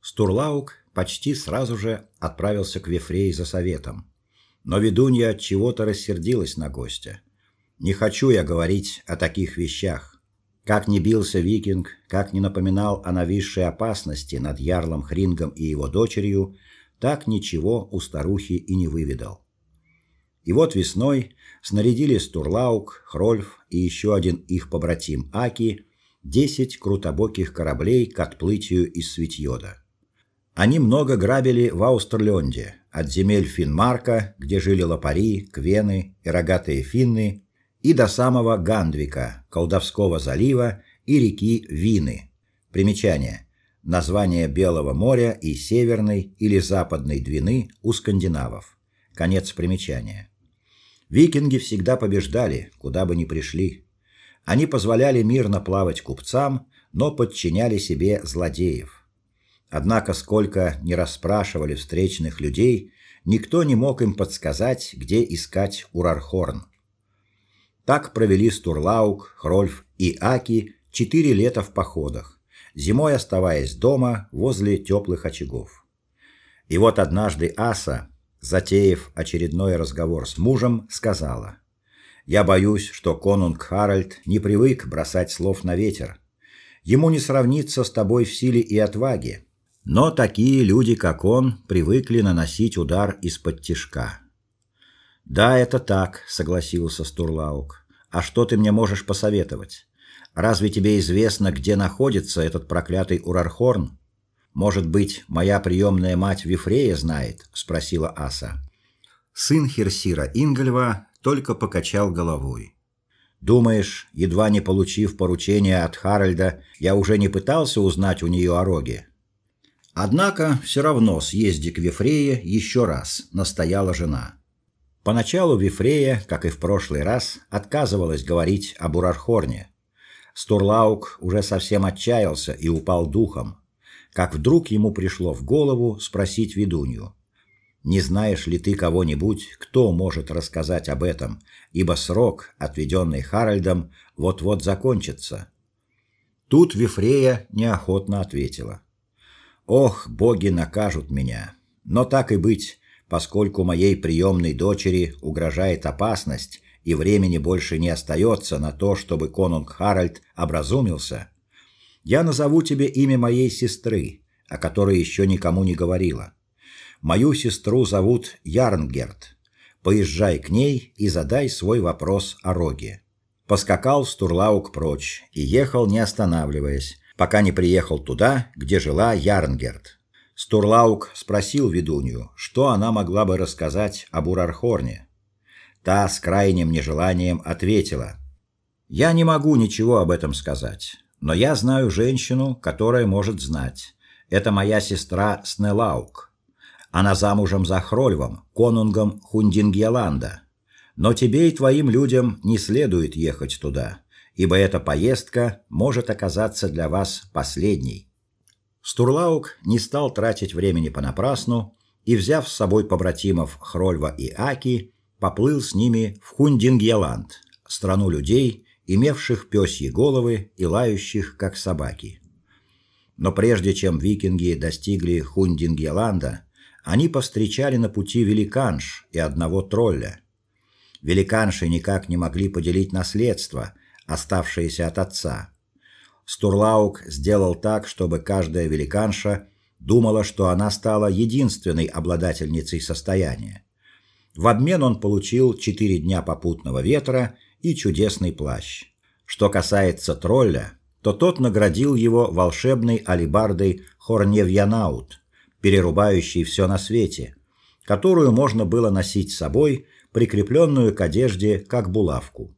Speaker 1: Стурлаук почти сразу же отправился к Вифрей за советом. Но ведунья от чего-то рассердилась на гостя. Не хочу я говорить о таких вещах. Как ни бился викинг, как ни напоминал о нависшей опасности над ярлом Хрингом и его дочерью, так ничего у старухи и не выведал. И вот весной снарядили Стурлаук, Хрольф и еще один их побратим Аки десять крутобоких кораблей к отплытию из Светьёда. Они много грабили в Аустерлёнде, от земель Финмарка, где жили лопари, квены и рогатые финны, и до самого Гандвика, Колдовского залива и реки Вины. Примечание: название Белого моря и Северной или Западной Двины у скандинавов. Конец примечания. Викинги всегда побеждали, куда бы ни пришли. Они позволяли мирно плавать купцам, но подчиняли себе злодеев. Однако сколько не расспрашивали встречных людей, никто не мог им подсказать, где искать Урархорн. Так провели Стурлаук, Хрольф и Аки четыре лета в походах, зимой оставаясь дома возле теплых очагов. И вот однажды Аса, затеяв очередной разговор с мужем, сказала: "Я боюсь, что конунг Харальд не привык бросать слов на ветер. Ему не сравниться с тобой в силе и отваге, но такие люди, как он, привыкли наносить удар из-под тишка. Да, это так, согласился Стурлаук. А что ты мне можешь посоветовать? Разве тебе известно, где находится этот проклятый Урархорн? Может быть, моя приемная мать Вифрея знает, спросила Аса. Сын Херсира Ингольва только покачал головой. Думаешь, едва не получив поручение от Харальда, я уже не пытался узнать у нее о роге? Однако все равно съезди к Вифрее еще раз, настояла жена. Поначалу Вифрея, как и в прошлый раз, отказывалась говорить об Урархорне. Стурлаук уже совсем отчаялся и упал духом, как вдруг ему пришло в голову спросить ведунью: "Не знаешь ли ты кого-нибудь, кто может рассказать об этом, ибо срок, отведенный Харальдом, вот-вот закончится?" Тут Вифрея неохотно ответила: "Ох, боги накажут меня, но так и быть, поскольку моей приемной дочери угрожает опасность и времени больше не остается на то, чтобы конунг Харальд образумился, я назову тебе имя моей сестры, о которой еще никому не говорила. Мою сестру зовут Ярнгерт. Поезжай к ней и задай свой вопрос о роге. Поскакал Стурлаук прочь и ехал не останавливаясь, пока не приехал туда, где жила Ярнгерт. Стурлаук спросил ведунью, что она могла бы рассказать об Урархорне. Та с крайним нежеланием ответила: "Я не могу ничего об этом сказать, но я знаю женщину, которая может знать. Это моя сестра Снелаук. Она замужем за Хрольвом, конунгом Хундингеланда. Но тебе и твоим людям не следует ехать туда, ибо эта поездка может оказаться для вас последней. Стурлаук не стал тратить времени понапрасну и, взяв с собой побратимов Хрольва и Аки, поплыл с ними в Хундингьяланд, страну людей, имевших пёсьи головы и лающих как собаки. Но прежде чем викинги достигли Хундингьяланда, они повстречали на пути великанш и одного тролля. Великанши никак не могли поделить наследство, оставшееся от отца. Стурлаук сделал так, чтобы каждая великанша думала, что она стала единственной обладательницей состояния. В обмен он получил четыре дня попутного ветра и чудесный плащ. Что касается тролля, то тот наградил его волшебной алебардой Хорневьянаут, перерубающей все на свете, которую можно было носить с собой, прикрепленную к одежде как булавку.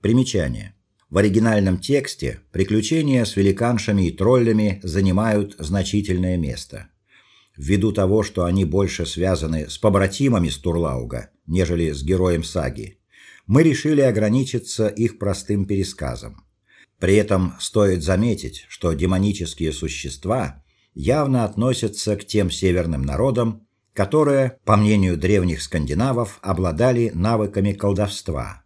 Speaker 1: Примечание. В оригинальном тексте приключения с великаншами и троллями занимают значительное место. Ввиду того, что они больше связаны с побратимами Стурлауга, нежели с героем саги, мы решили ограничиться их простым пересказом. При этом стоит заметить, что демонические существа явно относятся к тем северным народам, которые, по мнению древних скандинавов, обладали навыками колдовства.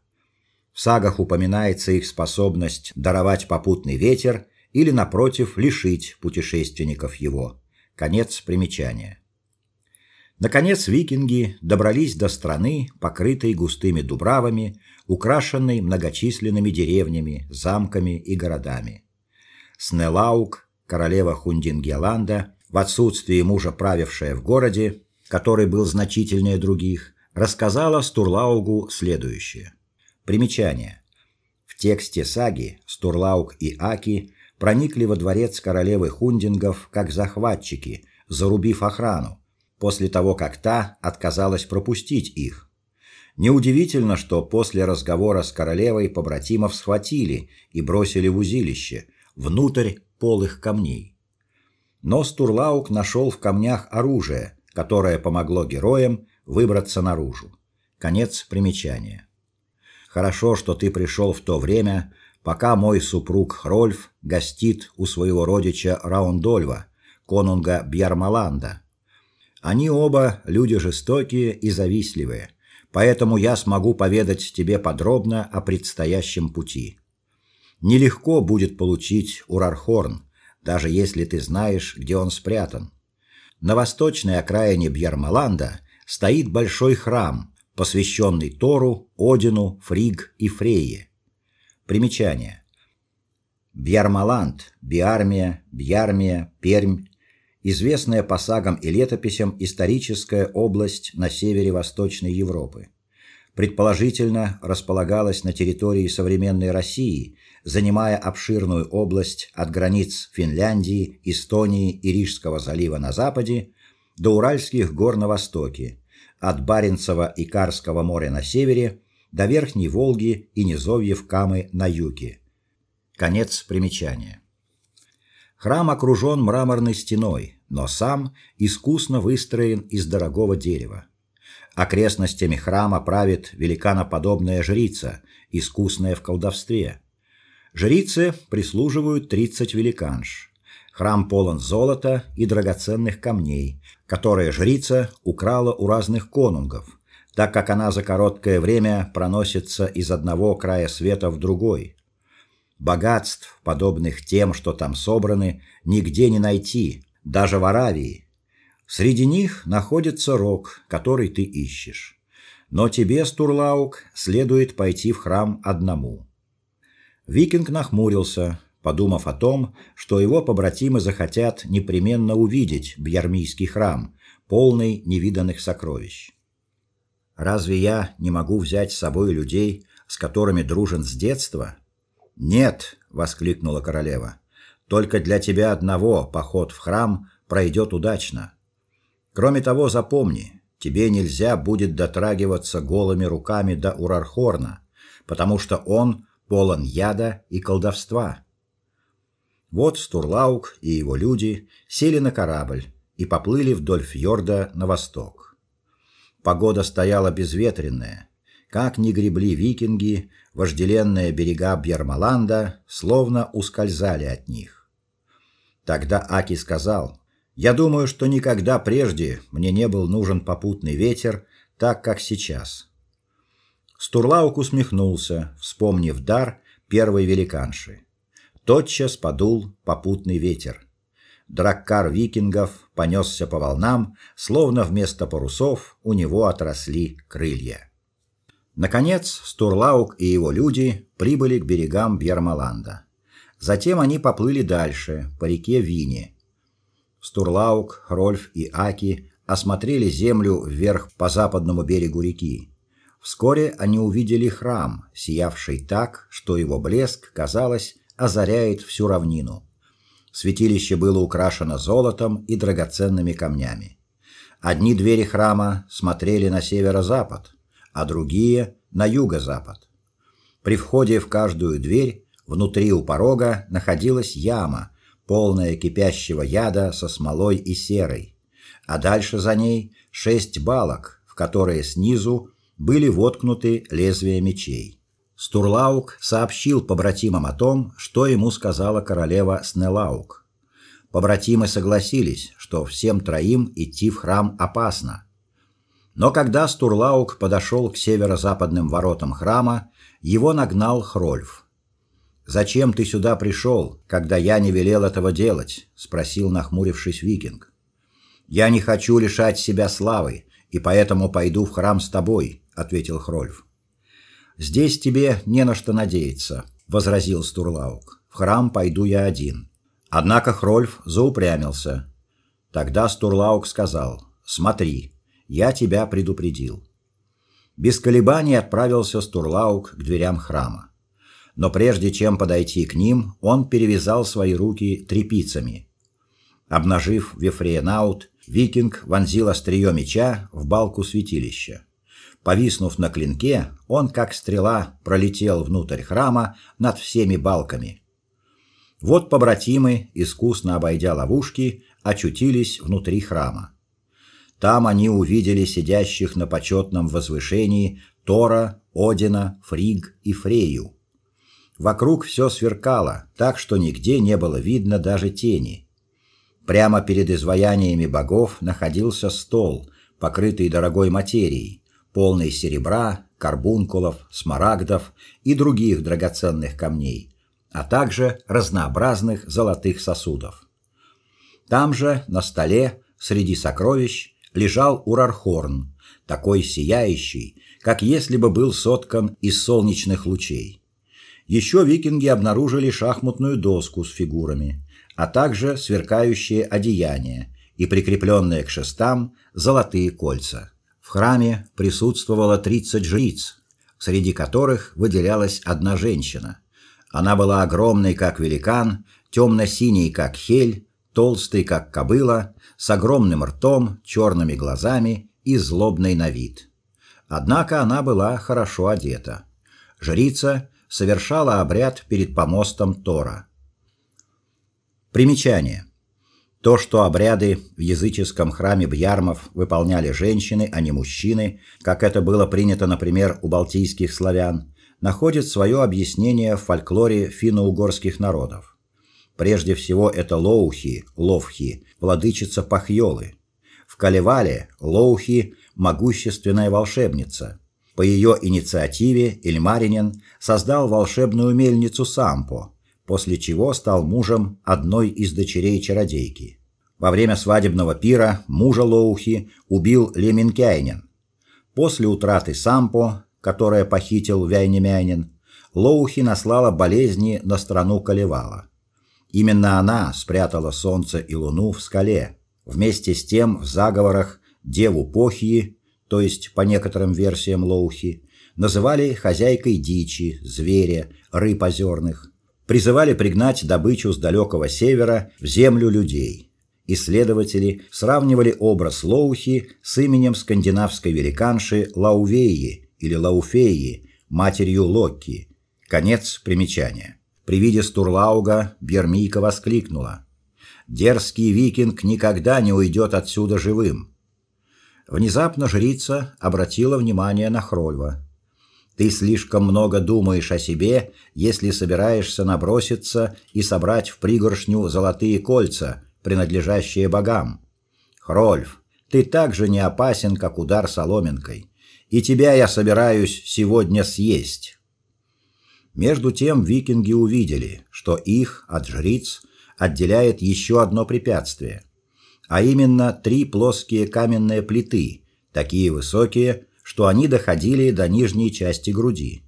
Speaker 1: В сагах упоминается их способность даровать попутный ветер или напротив лишить путешественников его. Конец примечания. Наконец викинги добрались до страны, покрытой густыми дубравами, украшенной многочисленными деревнями, замками и городами. Снелаук, королева Хундингеланда, в отсутствие мужа правившая в городе, который был значительнее других, рассказала Стурлаугу следующее: Примечание. В тексте саги Стурлаук и Аки проникли во дворец королевы Хундингов как захватчики, зарубив охрану, после того, как та отказалась пропустить их. Неудивительно, что после разговора с королевой побратимов схватили и бросили в узилище, внутрь полых камней. Но Стурлаук нашел в камнях оружие, которое помогло героям выбраться наружу. Конец примечания. Хорошо, что ты пришел в то время, пока мой супруг Хрольф гостит у своего родича Раундольва, конунга Бьярмаланда. Они оба люди жестокие и завистливые, поэтому я смогу поведать тебе подробно о предстоящем пути. Нелегко будет получить Урархорн, даже если ты знаешь, где он спрятан. На восточной окраине Бьярмаланда стоит большой храм, посвященный Тору, Одину, Фриг и Фрейе. Примечание. Бьярмаланд, Биармия, Бьярмия, Пермь известная по сагам и летописям историческая область на севере Восточной Европы. Предположительно, располагалась на территории современной России, занимая обширную область от границ Финляндии, Эстонии и Рижского залива на западе до Уральских гор на востоке от Баренцева и Карского моря на севере до Верхней Волги и низовьев Камы на юге. Конец примечания. Храм окружен мраморной стеной, но сам искусно выстроен из дорогого дерева. Окрестностями храма правит великаноподобная жрица, искусная в колдовстве. Жрице прислуживают 30 великанш. Храм полон золота и драгоценных камней, которые жрица украла у разных конунгов, так как она за короткое время проносится из одного края света в другой. Богатств, подобных тем, что там собраны, нигде не найти, даже в Аравии. Среди них находится рог, который ты ищешь. Но тебе, Стурлаук, следует пойти в храм одному. Викинг нахмурился, подумав о том, что его побратимы захотят непременно увидеть Бьярмийский храм, полный невиданных сокровищ. Разве я не могу взять с собой людей, с которыми дружен с детства? Нет, воскликнула королева. Только для тебя одного поход в храм пройдет удачно. Кроме того, запомни, тебе нельзя будет дотрагиваться голыми руками до Урархорна, потому что он полон яда и колдовства. Вот Стурлаук и его люди сели на корабль и поплыли вдоль фьорда на восток. Погода стояла безветренная. Как ни гребли викинги, вожделенные берега Бьермаланда словно ускользали от них. Тогда Аки сказал: "Я думаю, что никогда прежде мне не был нужен попутный ветер, так как сейчас. Стурлаук усмехнулся, вспомнив дар первой великанши. Тотчас подул попутный ветер. Драккар викингов понесся по волнам, словно вместо парусов у него отросли крылья. Наконец, Стурлаук и его люди прибыли к берегам Бьермаланда. Затем они поплыли дальше, по реке Вине. Стурлаук, Рольф и Аки осмотрели землю вверх по западному берегу реки. Вскоре они увидели храм, сиявший так, что его блеск, казалось, озаряет всю равнину. Святилище было украшено золотом и драгоценными камнями. Одни двери храма смотрели на северо-запад, а другие на юго-запад. При входе в каждую дверь внутри у порога находилась яма, полная кипящего яда со смолой и серой, а дальше за ней шесть балок, в которые снизу были воткнуты лезвия мечей. Стурлаук сообщил побратимам о том, что ему сказала королева Снелаук. Побратимы согласились, что всем троим идти в храм опасно. Но когда Стурлаук подошел к северо-западным воротам храма, его нагнал Хрольф. Зачем ты сюда пришел, когда я не велел этого делать, спросил нахмурившись викинг. Я не хочу лишать себя славы, и поэтому пойду в храм с тобой, ответил Хрольф. Здесь тебе не на что надеяться, возразил Стурлаук. В храм пойду я один. Однако Хрольф заупрямился. Тогда Стурлаук сказал: "Смотри, я тебя предупредил". Без колебаний отправился Стурлаук к дверям храма. Но прежде чем подойти к ним, он перевязал свои руки тряпицами. Обнажив Вифреянаут, викинг вонзил острие меча в балку святилища. Повиснув на клинке, он как стрела пролетел внутрь храма над всеми балками. Вот побратимы, искусно обойдя ловушки, очутились внутри храма. Там они увидели сидящих на почетном возвышении Тора, Одина, Фриг и Фрею. Вокруг все сверкало, так что нигде не было видно даже тени. Прямо перед изваяниями богов находился стол, покрытый дорогой материей, полный серебра, карбункулов, смарагдов и других драгоценных камней, а также разнообразных золотых сосудов. Там же, на столе, среди сокровищ, лежал урархорн, такой сияющий, как если бы был соткан из солнечных лучей. Еще викинги обнаружили шахматную доску с фигурами, а также сверкающие одеяния и прикрепленные к шестам золотые кольца. В храме присутствовало 30 жриц, среди которых выделялась одна женщина. Она была огромной, как великан, темно-синей, как хель, толстой, как кобыла, с огромным ртом, черными глазами и злобной на вид. Однако она была хорошо одета. Жрица совершала обряд перед помостом Тора. Примечание. То, что обряды в языческом храме Бьярмов выполняли женщины, а не мужчины, как это было принято, например, у балтийских славян, находит свое объяснение в фольклоре финно-угорских народов. Прежде всего это Лоухи, Ловхи, владычица Пахьолы. В Калевале Лоухи могущественная волшебница. По ее инициативе Ильмаринин создал волшебную мельницу Сампо, после чего стал мужем одной из дочерей чародейки. Во время свадебного пира мужа Лоухи убил Леменкяйнин. После утраты Сампо, которое похитил Вяйнемянин, Лоухи наслала болезни на страну Калевала. Именно она спрятала солнце и луну в скале. Вместе с тем в заговорах деву Похьи, то есть по некоторым версиям Лоухи, называли хозяйкой дичи, зверя, рыб озерных, призывали пригнать добычу с далекого севера в землю людей. Исследователи сравнивали образ Лоухи с именем скандинавской великанши Лаувеи или Лауфеи, матерью Локки. Конец примечания. При виде Стурлауга Бермийка воскликнула: "Дерзкий викинг никогда не уйдет отсюда живым". Внезапно жрица обратила внимание на Хрольва. Ты слишком много думаешь о себе, если собираешься наброситься и собрать в пригоршню золотые кольца, принадлежащие богам. Хрольф, ты так же не опасен, как удар соломинкой. и тебя я собираюсь сегодня съесть. Между тем викинги увидели, что их от жриц отделяет еще одно препятствие, а именно три плоские каменные плиты, такие высокие, что они доходили до нижней части груди.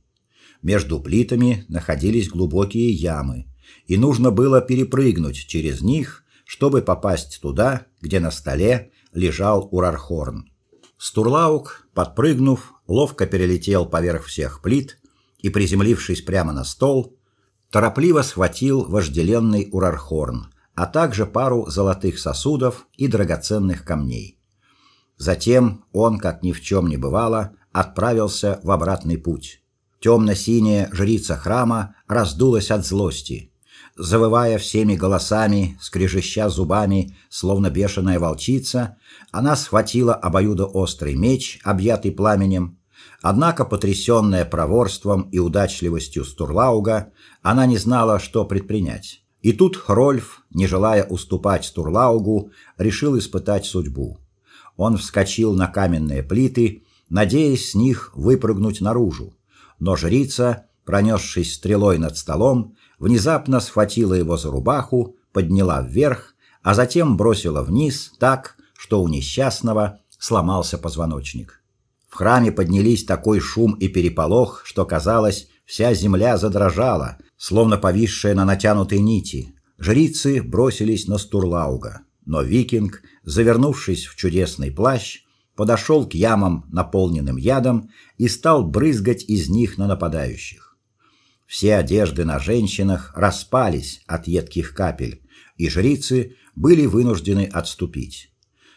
Speaker 1: Между плитами находились глубокие ямы, и нужно было перепрыгнуть через них, чтобы попасть туда, где на столе лежал Урархорн. Стурлаук, подпрыгнув, ловко перелетел поверх всех плит и, приземлившись прямо на стол, торопливо схватил вожделенный Урархорн, а также пару золотых сосудов и драгоценных камней. Затем он, как ни в чем не бывало, отправился в обратный путь. Темно-синяя жрица храма раздулась от злости. Завывая всеми голосами, скрежеща зубами, словно бешеная волчица, она схватила обоюдоострый меч, объятый пламенем. Однако, потрясенная проворством и удачливостью Стурлауга, она не знала, что предпринять. И тут Хрольф, не желая уступать Стурлаугу, решил испытать судьбу. Он вскочил на каменные плиты, надеясь с них выпрыгнуть наружу. Но жрица, пронесшись стрелой над столом, внезапно схватила его за рубаху, подняла вверх, а затем бросила вниз так, что у несчастного сломался позвоночник. В храме поднялись такой шум и переполох, что казалось, вся земля задрожала, словно повисшая на натянутой нити. Жрицы бросились на Стурлауга но викинг, завернувшись в чудесный плащ, подошел к ямам, наполненным ядом, и стал брызгать из них на нападающих. Все одежды на женщинах распались от едких капель, и жрицы были вынуждены отступить.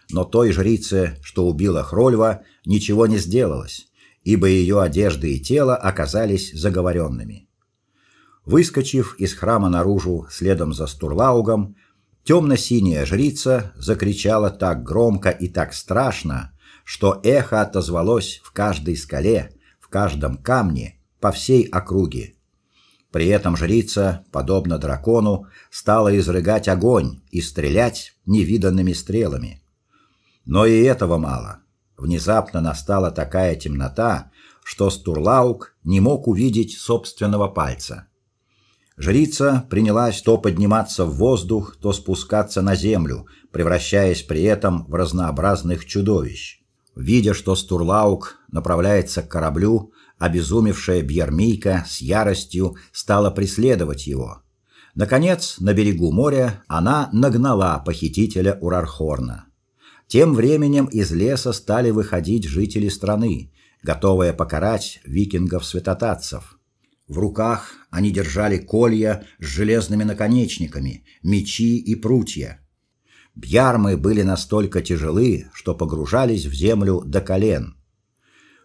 Speaker 1: Но той жрице, что убила Хрольва, ничего не сделалось, ибо ее одежды и тело оказались заговоренными. Выскочив из храма наружу следом за Стурлаугом, Темно-синяя жрица закричала так громко и так страшно, что эхо отозвалось в каждой скале, в каждом камне, по всей округе. При этом жрица, подобно дракону, стала изрыгать огонь и стрелять невиданными стрелами. Но и этого мало. Внезапно настала такая темнота, что Стурлаук не мог увидеть собственного пальца. Жрица принялась то подниматься в воздух, то спускаться на землю, превращаясь при этом в разнообразных чудовищ. Видя, что Стурлаук направляется к кораблю, обезумевшая Бьермийка с яростью стала преследовать его. Наконец, на берегу моря она нагнала похитителя Урархорна. Тем временем из леса стали выходить жители страны, готовые покарать викингов-святотатцев. В руках они держали колья с железными наконечниками, мечи и прутья. Бьярмы были настолько тяжелы, что погружались в землю до колен.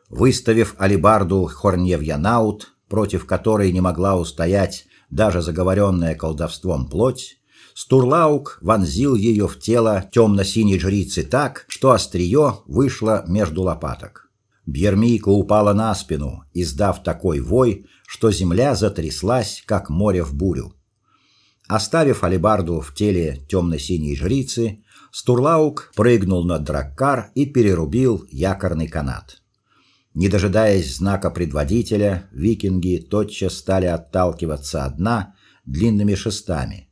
Speaker 1: Выставив алебарду Хорньевьянаут, против которой не могла устоять даже заговоренная колдовством плоть, Стурлаук вонзил ее в тело темно-синей жрицы так, что острие вышло между лопаток. Бьермийка упала на спину, издав такой вой, что земля затряслась, как море в бурю. Оставив алебарду в теле темно-синей жрицы, Стурлаук прыгнул на драккар и перерубил якорный канат. Не дожидаясь знака предводителя, викинги тотчас стали отталкиваться от дна длинными шестами.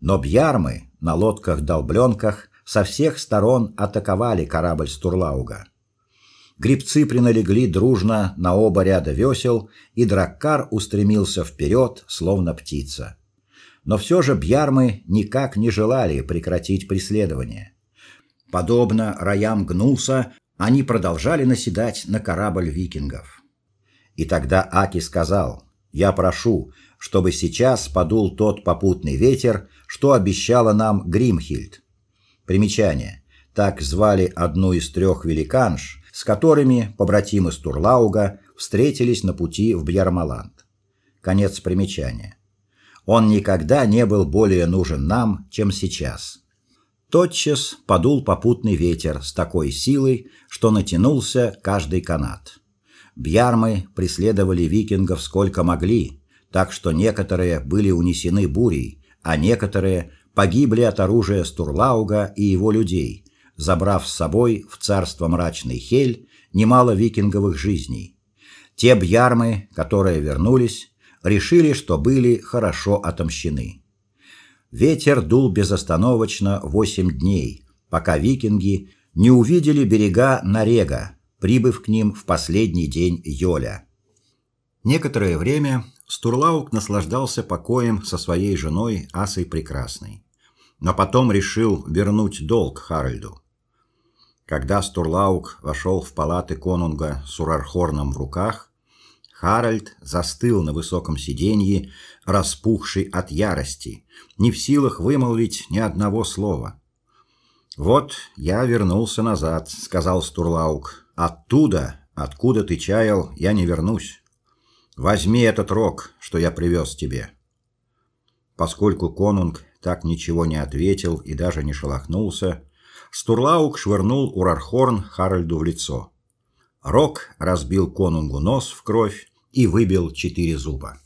Speaker 1: Но бьярмы на лодках-долбленках со всех сторон атаковали корабль Стурлауга. Гребцы приналегли дружно на оба ряда весел, и драккар устремился вперед, словно птица. Но все же бьярмы никак не желали прекратить преследование. Подобно роям гнуса, они продолжали наседать на корабль викингов. И тогда Аки сказал: "Я прошу, чтобы сейчас подул тот попутный ветер, что обещала нам Гримхильд". Примечание: так звали одну из трех великанш, с которыми побратимы Стурлауга встретились на пути в Бьярмаланд. Конец примечания. Он никогда не был более нужен нам, чем сейчас. Тотчас подул попутный ветер с такой силой, что натянулся каждый канат. Бьярмы преследовали викингов сколько могли, так что некоторые были унесены бурей, а некоторые погибли от оружия Стурлауга и его людей, забрав с собой в царство мрачный Хель немало викинговых жизней. Те бьярмы, которые вернулись, решили, что были хорошо отомщены. Ветер дул безостановочно восемь дней, пока викинги не увидели берега Нарега, прибыв к ним в последний день Йоля. Некоторое время Стурлаук наслаждался покоем со своей женой Асой Прекрасной, но потом решил вернуть долг Харальду. Когда Стурлаук вошел в палаты конунга с Урархорном в руках, Харальд застыл на высоком сиденье, распухший от ярости, не в силах вымолвить ни одного слова. Вот я вернулся назад, сказал Стурлаук. Оттуда, откуда ты чаял, я не вернусь. Возьми этот рог, что я привез тебе. Поскольку конунг так ничего не ответил и даже не шелохнулся, Стурлаук швырнул Урархорн Харальду в лицо. Рог разбил конунгу нос в кровь, и выбил четыре зуба.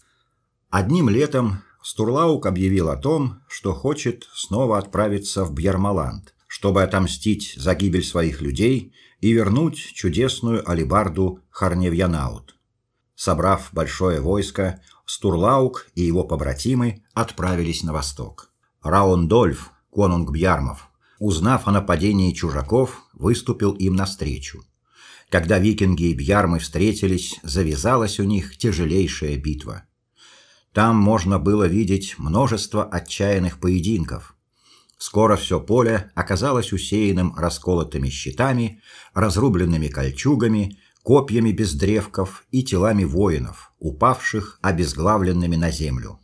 Speaker 1: Одним летом Стурлаук объявил о том, что хочет снова отправиться в Бьермаланд, чтобы отомстить за гибель своих людей и вернуть чудесную алибарду Харневьянаут. Собрав большое войско, Стурлаук и его побратимы отправились на восток. Раундольф, конунг Бьярмов, узнав о нападении чужаков, выступил им навстречу. Когда викинги и бьярмы встретились, завязалась у них тяжелейшая битва. Там можно было видеть множество отчаянных поединков. Скоро все поле оказалось усеянным расколотыми щитами, разрубленными кольчугами, копьями без древков и телами воинов, упавших обезглавленными на землю.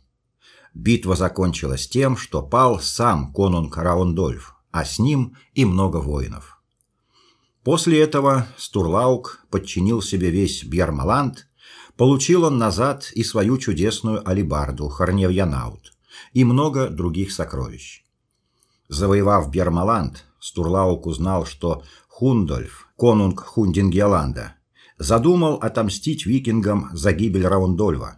Speaker 1: Битва закончилась тем, что пал сам конунг Раундольф, а с ним и много воинов. После этого Стурлаук подчинил себе весь Бьермаланд, получил он назад и свою чудесную алибарду Харневьянаут и много других сокровищ. Завоевав Бьермаланд, Стурлаук узнал, что Хундольф, конунг Хундингеланда, задумал отомстить викингам за гибель Раундольва.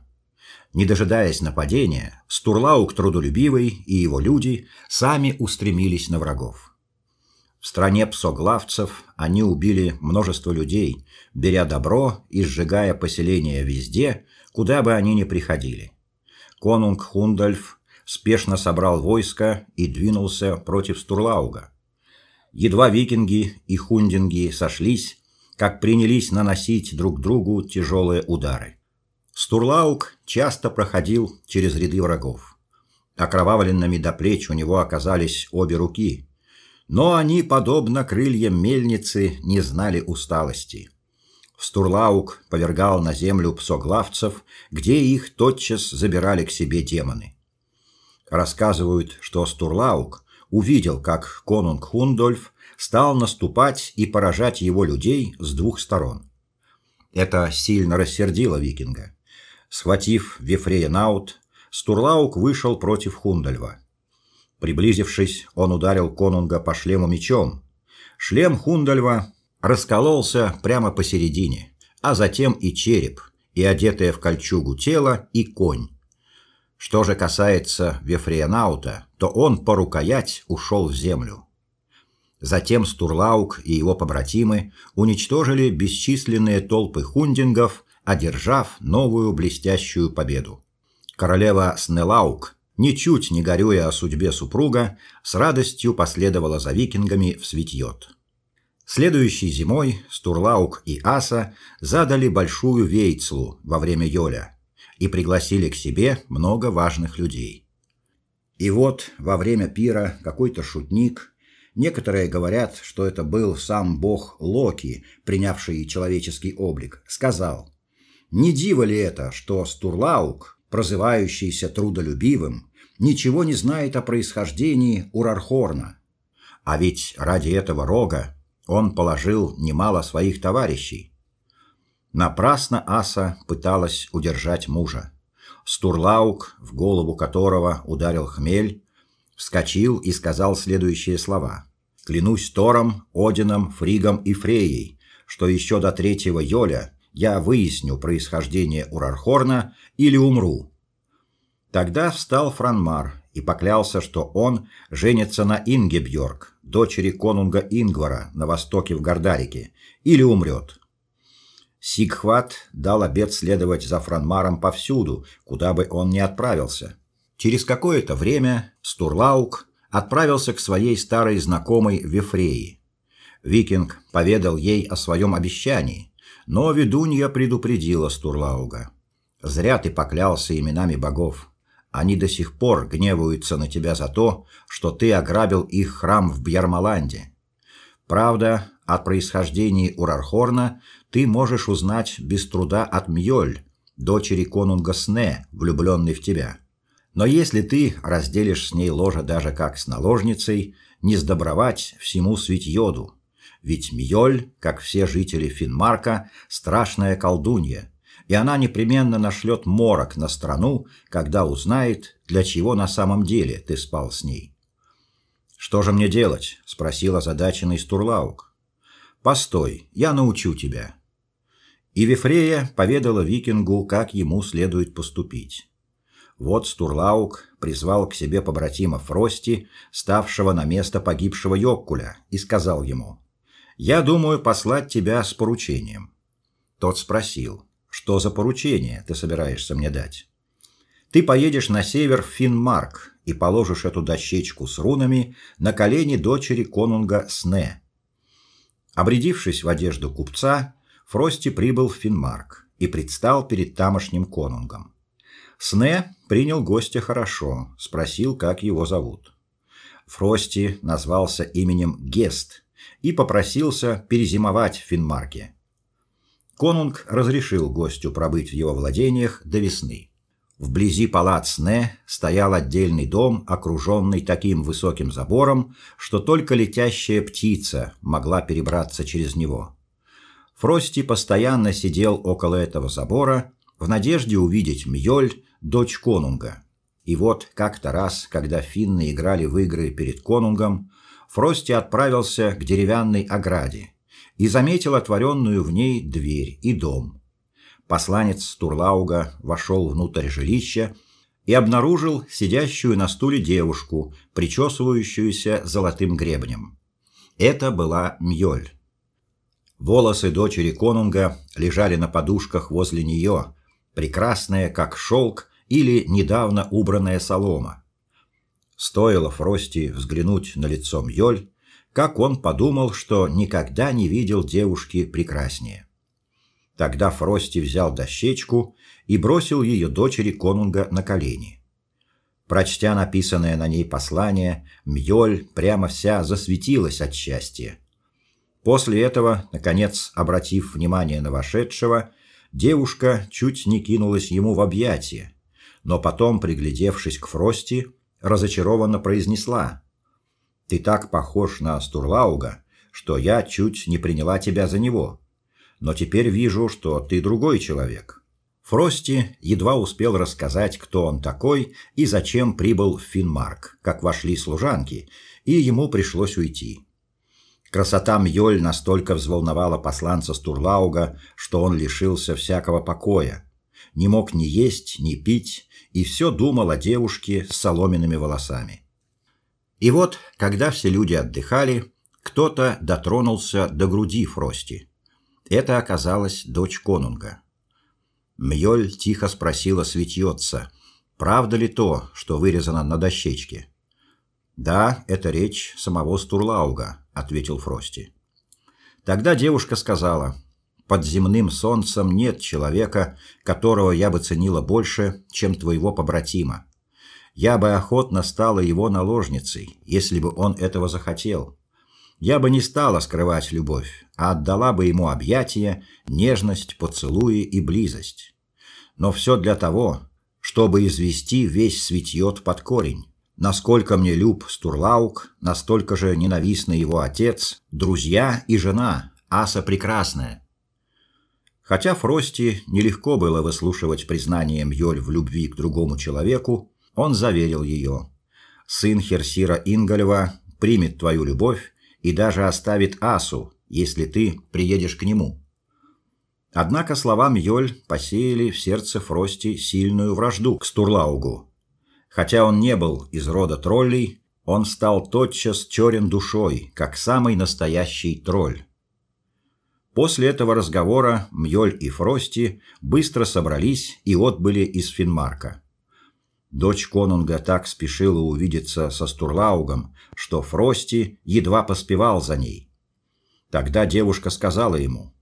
Speaker 1: Не дожидаясь нападения, Стурлаук трудолюбивый и его люди сами устремились на врагов. В стране псоглавцев они убили множество людей, беря добро и сжигая поселения везде, куда бы они ни приходили. Конунг Хундальф спешно собрал войско и двинулся против Стурлауга. Едва викинги и хундинги сошлись, как принялись наносить друг другу тяжелые удары. Стурлауг часто проходил через ряды врагов. Окровавленными до плеч у него оказались обе руки, но они, подобно крыльям мельницы, не знали усталости. Стурлаук повергал на землю псоглавцев, где их тотчас забирали к себе демоны. Рассказывают, что Стурлаук увидел, как конунг Хундольф стал наступать и поражать его людей с двух сторон. Это сильно рассердило викинга. Схватив Вифрея Наут, Стурлаук вышел против Хундольва. Приблизившись, он ударил конунга по шлему мечом. Шлем Хундальва раскололся прямо посередине, а затем и череп, и одетое в кольчугу тело, и конь. Что же касается Вефриенаута, то он по рукоять ушел в землю. Затем Стурлаук и его побратимы уничтожили бесчисленные толпы хундингов, одержав новую блестящую победу. Королева Снелаук ничуть не горюя о судьбе супруга, с радостью последовала за викингами в Светьёт. Следующей зимой Стурлаук и Аса задали большую вейцлу во время Йоля и пригласили к себе много важных людей. И вот во время пира какой-то шутник, некоторые говорят, что это был сам бог Локи, принявший человеческий облик, сказал: "Не диво ли это, что Стурлаук, прозывающийся трудолюбивым, ничего не знает о происхождении Урархорна. А ведь ради этого рога он положил немало своих товарищей. Напрасно Аса пыталась удержать мужа. Стурлаук, в голову которого ударил хмель, вскочил и сказал следующие слова: "Клянусь Тором, Одином, Фригом и Фреей, что еще до третьего Йоля я выясню происхождение Урархорна или умру. Тогда встал Франмар и поклялся, что он женится на Ингебьорг, дочери конунга Ингвара на востоке в Гордарике, или умрет. Сигхват дал обет следовать за Франмаром повсюду, куда бы он ни отправился. Через какое-то время Стурлаук отправился к своей старой знакомой Вифреи. Викинг поведал ей о своем обещании, но ведунья предупредила Стурлауга. «Зря ты поклялся именами богов. Они до сих пор гневаются на тебя за то, что ты ограбил их храм в Бьярмаланде. Правда, о происхождении Урархорна ты можешь узнать без труда от Мьёль, дочери конунга Сне, влюбленной в тебя. Но если ты разделишь с ней ложе даже как с наложницей, не сдобровать всему Свитьёду. Ведь Мьёль, как все жители Финмарка, страшная колдунья, и она непременно нашлет морок на страну, когда узнает, для чего на самом деле ты спал с ней. Что же мне делать? спросил озадаченный Стурлаук. Постой, я научу тебя. И Вифрея поведала викингу, как ему следует поступить. Вот Стурлаук призвал к себе побратима Фрости, ставшего на место погибшего Йоккуля, и сказал ему: "Я думаю послать тебя с поручением". Тот спросил: "Что за поручение ты собираешься мне дать?" Ты поедешь на север в Финмарк и положишь эту дощечку с рунами на колени дочери конунга Сне. Обрядившись в одежду купца, Фрости прибыл в Финмарк и предстал перед тамошним конунгом. Сне принял гостя хорошо, спросил, как его зовут. Фрости назвался именем Гест и попросился перезимовать в Финмарке. Конунг разрешил гостю пробыть в его владениях до весны. Вблизи палац Не стоял отдельный дом, окруженный таким высоким забором, что только летящая птица могла перебраться через него. Фрости постоянно сидел около этого забора в надежде увидеть Мьёль, дочь конунга. И вот как-то раз, когда финны играли в игры перед конунгом, Фрости отправился к деревянной ограде и заметил отворенную в ней дверь и дом. Посланец Турлауга вошел внутрь жилища и обнаружил сидящую на стуле девушку, причесывающуюся золотым гребнем. Это была Мьёль. Волосы дочери конунга лежали на подушках возле нее, прекрасные, как шелк или недавно убранная солома. Стоило Фрости взглянуть на лицо Мьёль, как он подумал, что никогда не видел девушки прекраснее. Тогда Фрости взял дощечку и бросил ее дочери конунга на колени. Прочтя написанное на ней послание, Мьёль прямо вся засветилась от счастья. После этого, наконец, обратив внимание на вошедшего, девушка чуть не кинулась ему в объятия, но потом, приглядевшись к Фрости, разочарованно произнесла: "Ты так похож на Стурлауга, что я чуть не приняла тебя за него" но теперь вижу, что ты другой человек. Фрости едва успел рассказать, кто он такой и зачем прибыл в Финмарк, как вошли служанки, и ему пришлось уйти. Красота Мьёль настолько взволновала посланца Стурлауга, что он лишился всякого покоя. Не мог ни есть, ни пить, и все думал о девушке с соломенными волосами. И вот, когда все люди отдыхали, кто-то дотронулся до груди Фрости. Это оказалась дочь конунга. Мьёль тихо спросила светьёца, правда ли то, что вырезано на дощечке. Да, это речь самого Стурлауга, ответил Фрости. Тогда девушка сказала: под земным солнцем нет человека, которого я бы ценила больше, чем твоего побратима. Я бы охотно стала его наложницей, если бы он этого захотел я бы не стала скрывать любовь, а отдала бы ему объятия, нежность, поцелуи и близость. Но все для того, чтобы извести весь светьёт под корень. Насколько мне люб Стурлаук, настолько же ненавистны его отец, друзья и жена, Аса прекрасная. Хотя Фрости нелегко было выслушивать признание Мьёль в любви к другому человеку, он заверил ее: "Сын Херсира Ингольва примет твою любовь и даже оставит Асу, если ты приедешь к нему. Однако слова Мьёль посеяли в сердце Фрости сильную вражду к Стурлаугу. Хотя он не был из рода троллей, он стал тотчас черен душой, как самый настоящий тролль. После этого разговора Мьёль и Фрости быстро собрались и отбыли из Финмарка. Дочь конунга так спешила увидеться со Стурлаугом, что Фрости едва поспевал за ней. Тогда девушка сказала ему: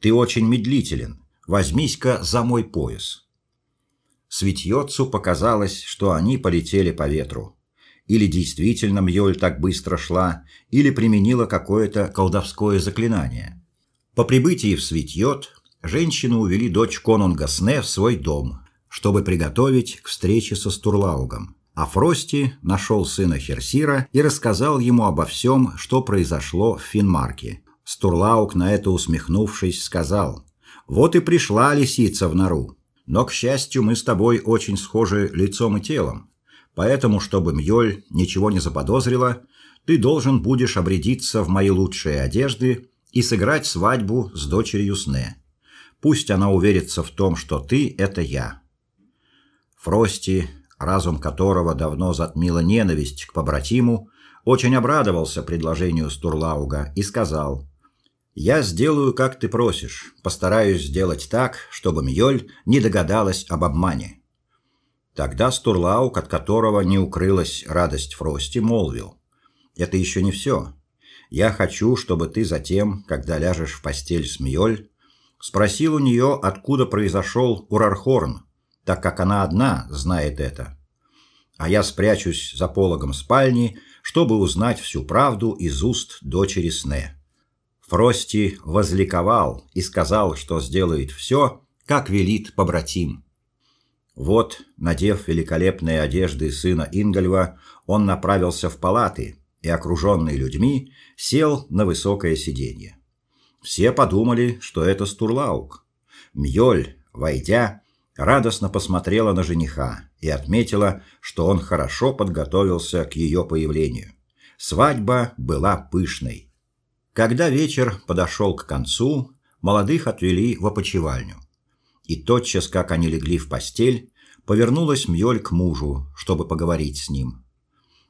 Speaker 1: "Ты очень медлителен. Возьмись-ка за мой пояс". Светьёцу показалось, что они полетели по ветру. Или действительно Мьёль так быстро шла, или применила какое-то колдовское заклинание. По прибытии в Светьёт женщину увели дочь конунга Сне в свой дом, чтобы приготовить к встрече со Стурлаугом. А Фрости нашел сына Херсира и рассказал ему обо всем, что произошло в Финмарке. Стурлауг на это усмехнувшись сказал: "Вот и пришла лисица в нору. Но к счастью, мы с тобой очень схожи лицом и телом. Поэтому, чтобы Мьёль ничего не заподозрила, ты должен будешь обрядиться в мои лучшие одежды и сыграть свадьбу с дочерью Сне. Пусть она уверится в том, что ты это я. Фрости, разум которого давно затмила ненависть к побратиму, очень обрадовался предложению Стурлауга и сказал: "Я сделаю, как ты просишь. Постараюсь сделать так, чтобы Мьёль не догадалась об обмане". Тогда Стурлауг, от которого не укрылась радость Фрости, молвил: "Это еще не все. Я хочу, чтобы ты затем, когда ляжешь в постель с Мьёль, спросил у нее, откуда произошел Урархорн, так как она одна знает это. А я спрячусь за пологом спальни, чтобы узнать всю правду из уст дочери Сне. Фрости возликовал и сказал, что сделает все, как велит побратим. Вот, надев великолепные одежды сына Ингольва, он направился в палаты и, окруженный людьми, сел на высокое сиденье. Все подумали, что это Стурлаук. Мьёль, войдя, радостно посмотрела на жениха и отметила, что он хорошо подготовился к ее появлению. Свадьба была пышной. Когда вечер подошел к концу, молодых отвели в опочивальню. И тотчас, как они легли в постель, повернулась Мьёль к мужу, чтобы поговорить с ним.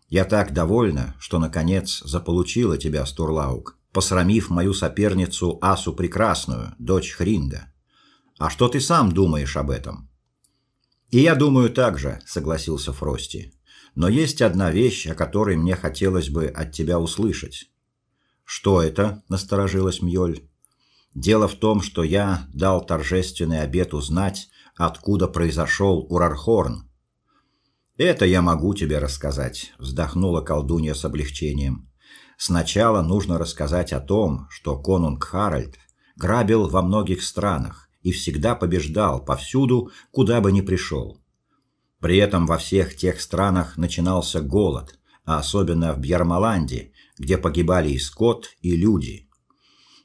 Speaker 1: Я так довольна, что наконец заполучила тебя, Стурлаук, посрамив мою соперницу Асу Прекрасную, дочь Хринга. А что ты сам думаешь об этом? И я думаю так же, согласился Фрости. Но есть одна вещь, о которой мне хотелось бы от тебя услышать. Что это? насторожилась Мьёль. Дело в том, что я дал торжественный обет узнать, откуда произошел Урархорн. Это я могу тебе рассказать, вздохнула колдунья с облегчением. Сначала нужно рассказать о том, что конунг Харальд грабил во многих странах, и всегда побеждал повсюду, куда бы ни пришел. При этом во всех тех странах начинался голод, а особенно в Бьярмаланде, где погибали и скот, и люди.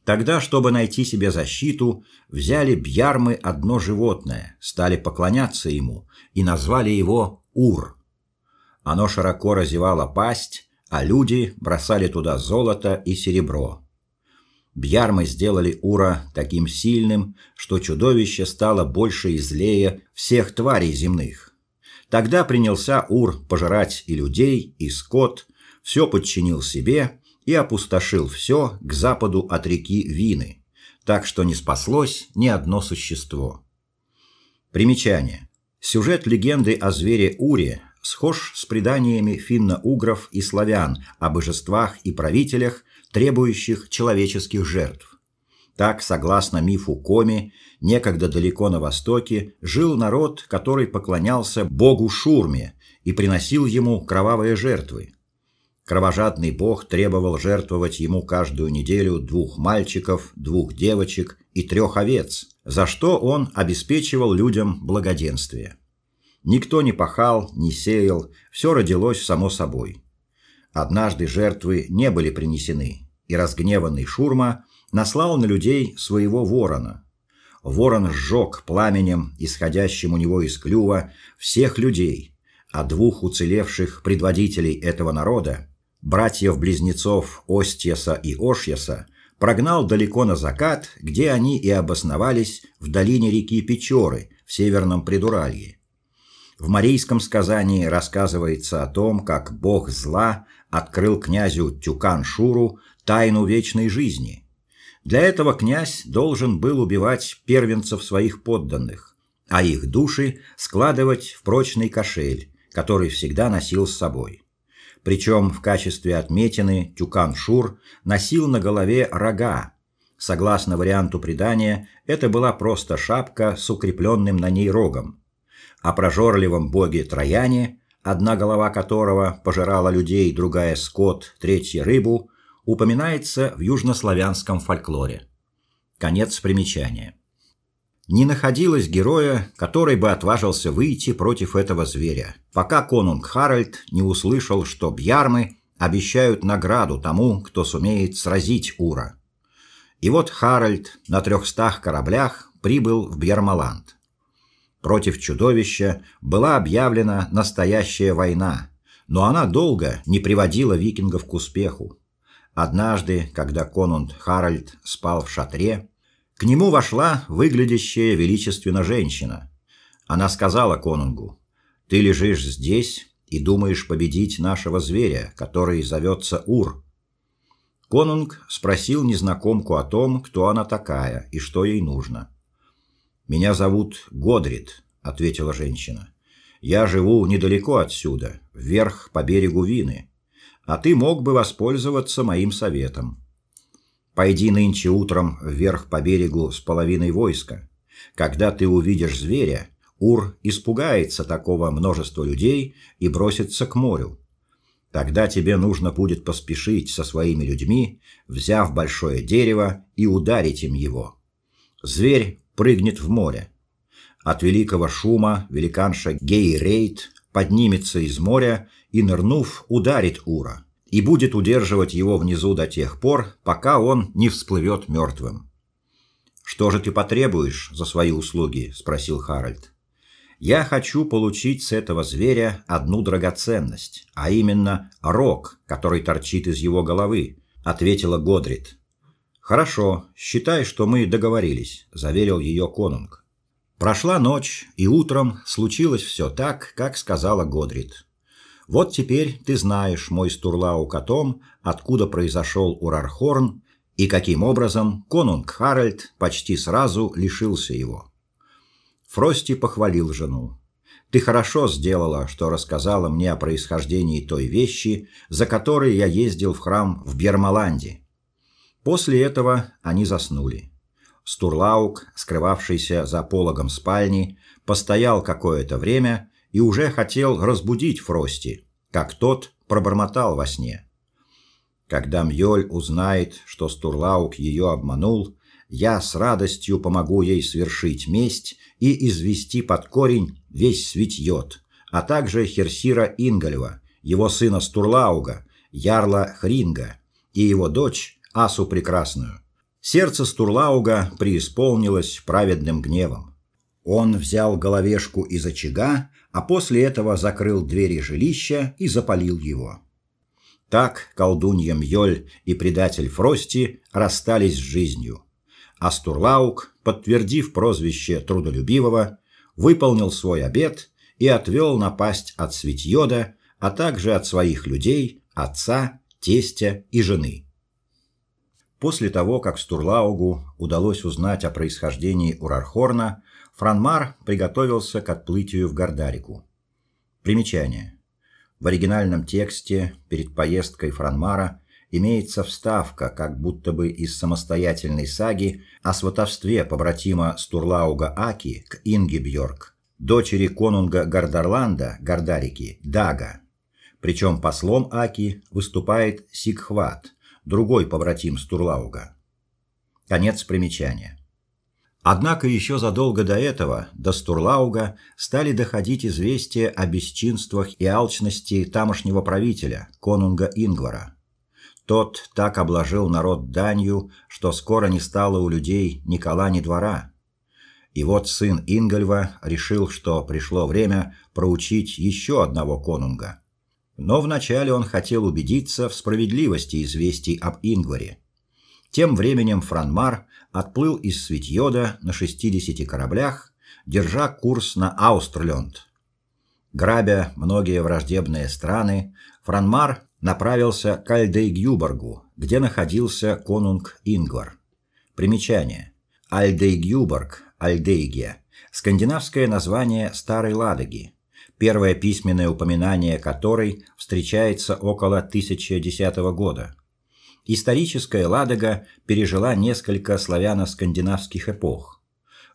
Speaker 1: Тогда, чтобы найти себе защиту, взяли бьярмы одно животное, стали поклоняться ему и назвали его Ур. Оно широко разевало пасть, а люди бросали туда золото и серебро. Бьярмы сделали Ура таким сильным, что чудовище стало больше и злее всех тварей земных. Тогда принялся Ур пожирать и людей, и скот, все подчинил себе и опустошил все к западу от реки Вины, так что не спаслось ни одно существо. Примечание. Сюжет легенды о звере Уре схож с преданиями финно-угров и славян о божествах и правителях, требующих человеческих жертв. Так, согласно мифу Коми, некогда далеко на востоке жил народ, который поклонялся богу Шурме и приносил ему кровавые жертвы. Кровожадный бог требовал жертвовать ему каждую неделю двух мальчиков, двух девочек и трех овец, за что он обеспечивал людям благоденствие. Никто не пахал, не сеял, все родилось само собой. Однажды жертвы не были принесены, и разгневанный Шурма наслал на людей своего ворона. Ворон сжег пламенем, исходящим у него из клюва, всех людей, а двух уцелевших предводителей этого народа, братьев-близнецов Остьеса и Ошьеса, прогнал далеко на закат, где они и обосновались в долине реки Печоры в северном Придуралье. В марийском сказании рассказывается о том, как бог зла открыл князю Тюкан-Шуру тайну вечной жизни. Для этого князь должен был убивать первенцев своих подданных, а их души складывать в прочный кошель, который всегда носил с собой. Причем в качестве отметины Тюкан-Шур носил на голове рога. Согласно варианту предания, это была просто шапка с укрепленным на ней рогом. О прожорливом боге Трояне, одна голова которого пожирала людей, другая скот, третья рыбу, упоминается в южнославянском фольклоре. Конец примечания. Не находилось героя, который бы отважился выйти против этого зверя, пока конунг Харальд не услышал, что бьярмы обещают награду тому, кто сумеет сразить Ура. И вот Харальд на трехстах кораблях прибыл в Бьярмаланд. Против чудовища была объявлена настоящая война, но она долго не приводила викингов к успеху. Однажды, когда конунг Харальд спал в шатре, к нему вошла выглядящая величественно женщина. Она сказала конунгу: "Ты лежишь здесь и думаешь победить нашего зверя, который зовется Ур". Конунг спросил незнакомку о том, кто она такая и что ей нужно. "Меня зовут Годрит", ответила женщина. "Я живу недалеко отсюда, вверх по берегу Вины" а ты мог бы воспользоваться моим советом. Пойди нынче утром вверх по берегу с половиной войска. Когда ты увидишь зверя, Ур испугается такого множества людей и бросится к морю. Тогда тебе нужно будет поспешить со своими людьми, взяв большое дерево и ударить им его. Зверь прыгнет в море. От великого шума великанша Гейрейт поднимется из моря и, нырнув, ударит Ура и будет удерживать его внизу до тех пор, пока он не всплывет мертвым. Что же ты потребуешь за свои услуги, спросил Харальд. Я хочу получить с этого зверя одну драгоценность, а именно рог, который торчит из его головы, ответила Годрит. Хорошо, считай, что мы договорились, заверил ее конунг. Прошла ночь, и утром случилось все так, как сказала Годрит. Вот теперь ты знаешь, мой Стурлаук, о откуда произошел Урархорн и каким образом конунг Харальд почти сразу лишился его. Фрости похвалил жену. Ты хорошо сделала, что рассказала мне о происхождении той вещи, за которой я ездил в храм в Бьермаланде. После этого они заснули. Стурлаук, скрывавшийся за пологом спальни, постоял какое-то время и уже хотел разбудить Фрости, как тот пробормотал во сне: "Когда Мьёль узнает, что Стурлаук ее обманул, я с радостью помогу ей свершить месть и извести под корень весь Свитьёт, а также Херсира Ингольва, его сына Стурлауга, ярла Хринга, и его дочь Асу прекрасную. Сердце Стурлауга преисполнилось праведным гневом. Он взял головешку из очага а после этого закрыл двери жилища и запалил его. Так колдунья Мьёль и предатель Фрости расстались с жизнью. А Стурлаук, подтвердив прозвище трудолюбивого, выполнил свой обет и отвел напасть от Светьёда, а также от своих людей, отца, тестя и жены. После того, как Стурлаугу удалось узнать о происхождении Урархорна, Франмар приготовился к отплытию в Гордарику. Примечание. В оригинальном тексте перед поездкой Франмара имеется вставка, как будто бы из самостоятельной саги о сватовстве побратима Стурлауга Аки к Ингибьорг, дочери конунга Гардарланда, Гордарики, Дага. Причем послом Аки выступает Сигхват, другой побратим Стурлауга. Конец примечания. Однако еще задолго до этого до Стурлауга стали доходить известия о бесчинствах и алчности тамошнего правителя, конунга Ингвара. Тот так обложил народ данью, что скоро не стало у людей ни кола, ни двора. И вот сын Ингольва решил, что пришло время проучить еще одного конунга. Но вначале он хотел убедиться в справедливости известий об Ингваре. Тем временем Франмар отплыл из Свитьёда на 60 кораблях, держа курс на Аустерлёнд. Грабя многие враждебные страны, Франмар направился к Альдейгюборгу, где находился конунг Ингвар. Примечание. Альдейгюборг, Альдейгия. Скандинавское название Старой Ладоги, первое письменное упоминание которой встречается около 1010 года. Историческая Ладога пережила несколько славяно-скандинавских эпох.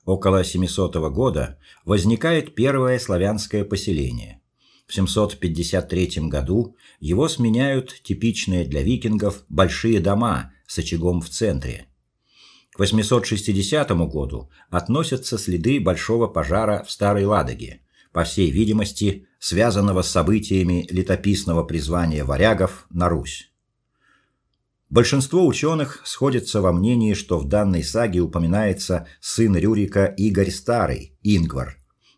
Speaker 1: Около 700 года возникает первое славянское поселение. В 753 году его сменяют типичные для викингов большие дома с очагом в центре. К 860 году относятся следы большого пожара в Старой Ладоге, по всей видимости, связанного с событиями летописного призвания варягов на Русь. Большинство ученых сходятся во мнении, что в данной саге упоминается сын Рюрика Игорь Старый, Ингвар,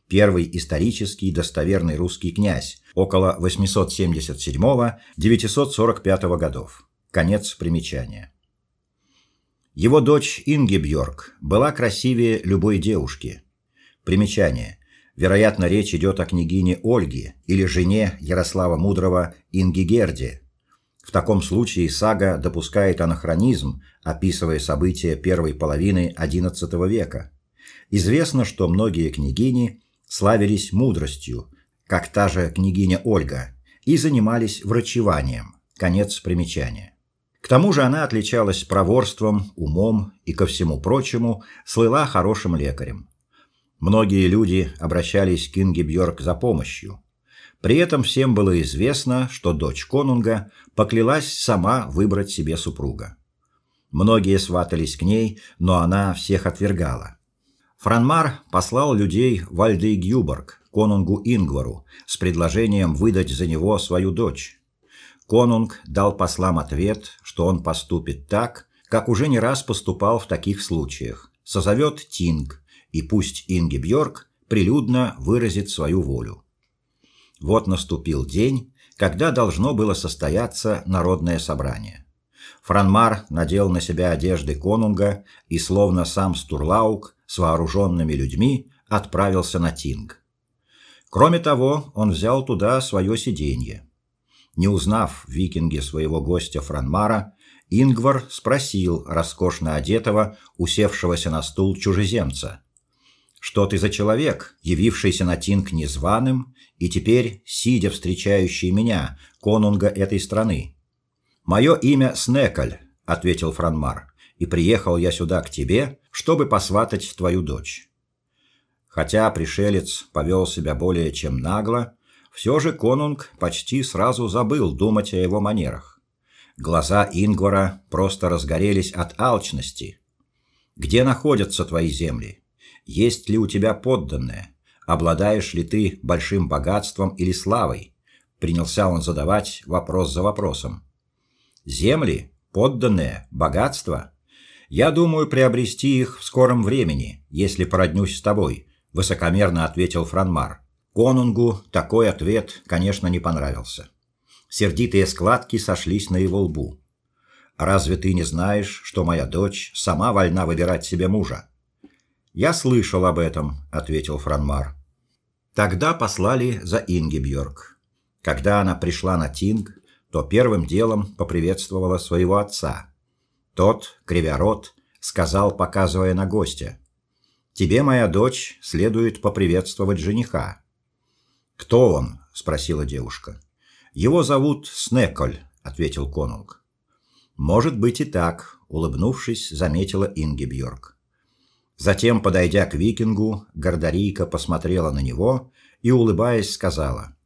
Speaker 1: первый исторический достоверный русский князь около 877-945 годов. Конец примечания. Его дочь Ингибьорг была красивее любой девушки. Примечание. Вероятно, речь идет о княгине Ольге или жене Ярослава Мудрого Ингигерде, в таком случае сага допускает анахронизм, описывая события первой половины XI века. Известно, что многие княгини славились мудростью, как та же княгиня Ольга, и занимались врачеванием. Конец примечания. К тому же она отличалась проворством, умом и ко всему прочему слыла хорошим лекарем. Многие люди обращались к Инге Бьорк за помощью. При этом всем было известно, что дочь конунга поклялась сама выбрать себе супруга. Многие сватались к ней, но она всех отвергала. Франмар послал людей в Альдейгюборг, конунгу Ингвару, с предложением выдать за него свою дочь. Конунг дал послам ответ, что он поступит так, как уже не раз поступал в таких случаях. Созовет Тинг, и пусть Инги Бьорк прилюдно выразит свою волю. Вот наступил день, когда должно было состояться народное собрание. Франмар надел на себя одежды конунга и, словно сам Стурлаук, с вооруженными людьми отправился на Тинг. Кроме того, он взял туда свое сиденье. Не узнав в викинге своего гостя Франмара, Ингвар спросил роскошно одетого, усевшегося на стул чужеземца: "Что ты за человек, явившийся на Тинг незваным и теперь, сидя встречающий меня, конунга этой страны. «Мое имя Снекаль», — ответил Франмар, — «и приехал я сюда к тебе, чтобы посватать твою дочь». Хотя пришелец повел себя более чем нагло, все же конунг почти сразу забыл думать о его манерах. Глаза Ингвара просто разгорелись от алчности. «Где находятся твои земли? Есть ли у тебя подданные? обладаешь ли ты большим богатством или славой? Принялся он задавать вопрос за вопросом. Земли, подданные, богатство? Я думаю приобрести их в скором времени, если породнюсь с тобой, высокомерно ответил Франмар. Конунгу такой ответ, конечно, не понравился. Сердитые складки сошлись на его лбу. Разве ты не знаешь, что моя дочь сама вольна выбирать себе мужа? Я слышал об этом, ответил Франмар. Тогда послали за Ингибьорг. Когда она пришла на Тинг, то первым делом поприветствовала своего отца. Тот, кривя рот, сказал, показывая на гостя: "Тебе, моя дочь, следует поприветствовать жениха". "Кто он?" спросила девушка. "Его зовут Снеколь", ответил конунг. "Может быть и так", улыбнувшись, заметила Ингибьорг. Затем, подойдя к викингу, Гордарийка посмотрела на него и, улыбаясь, сказала: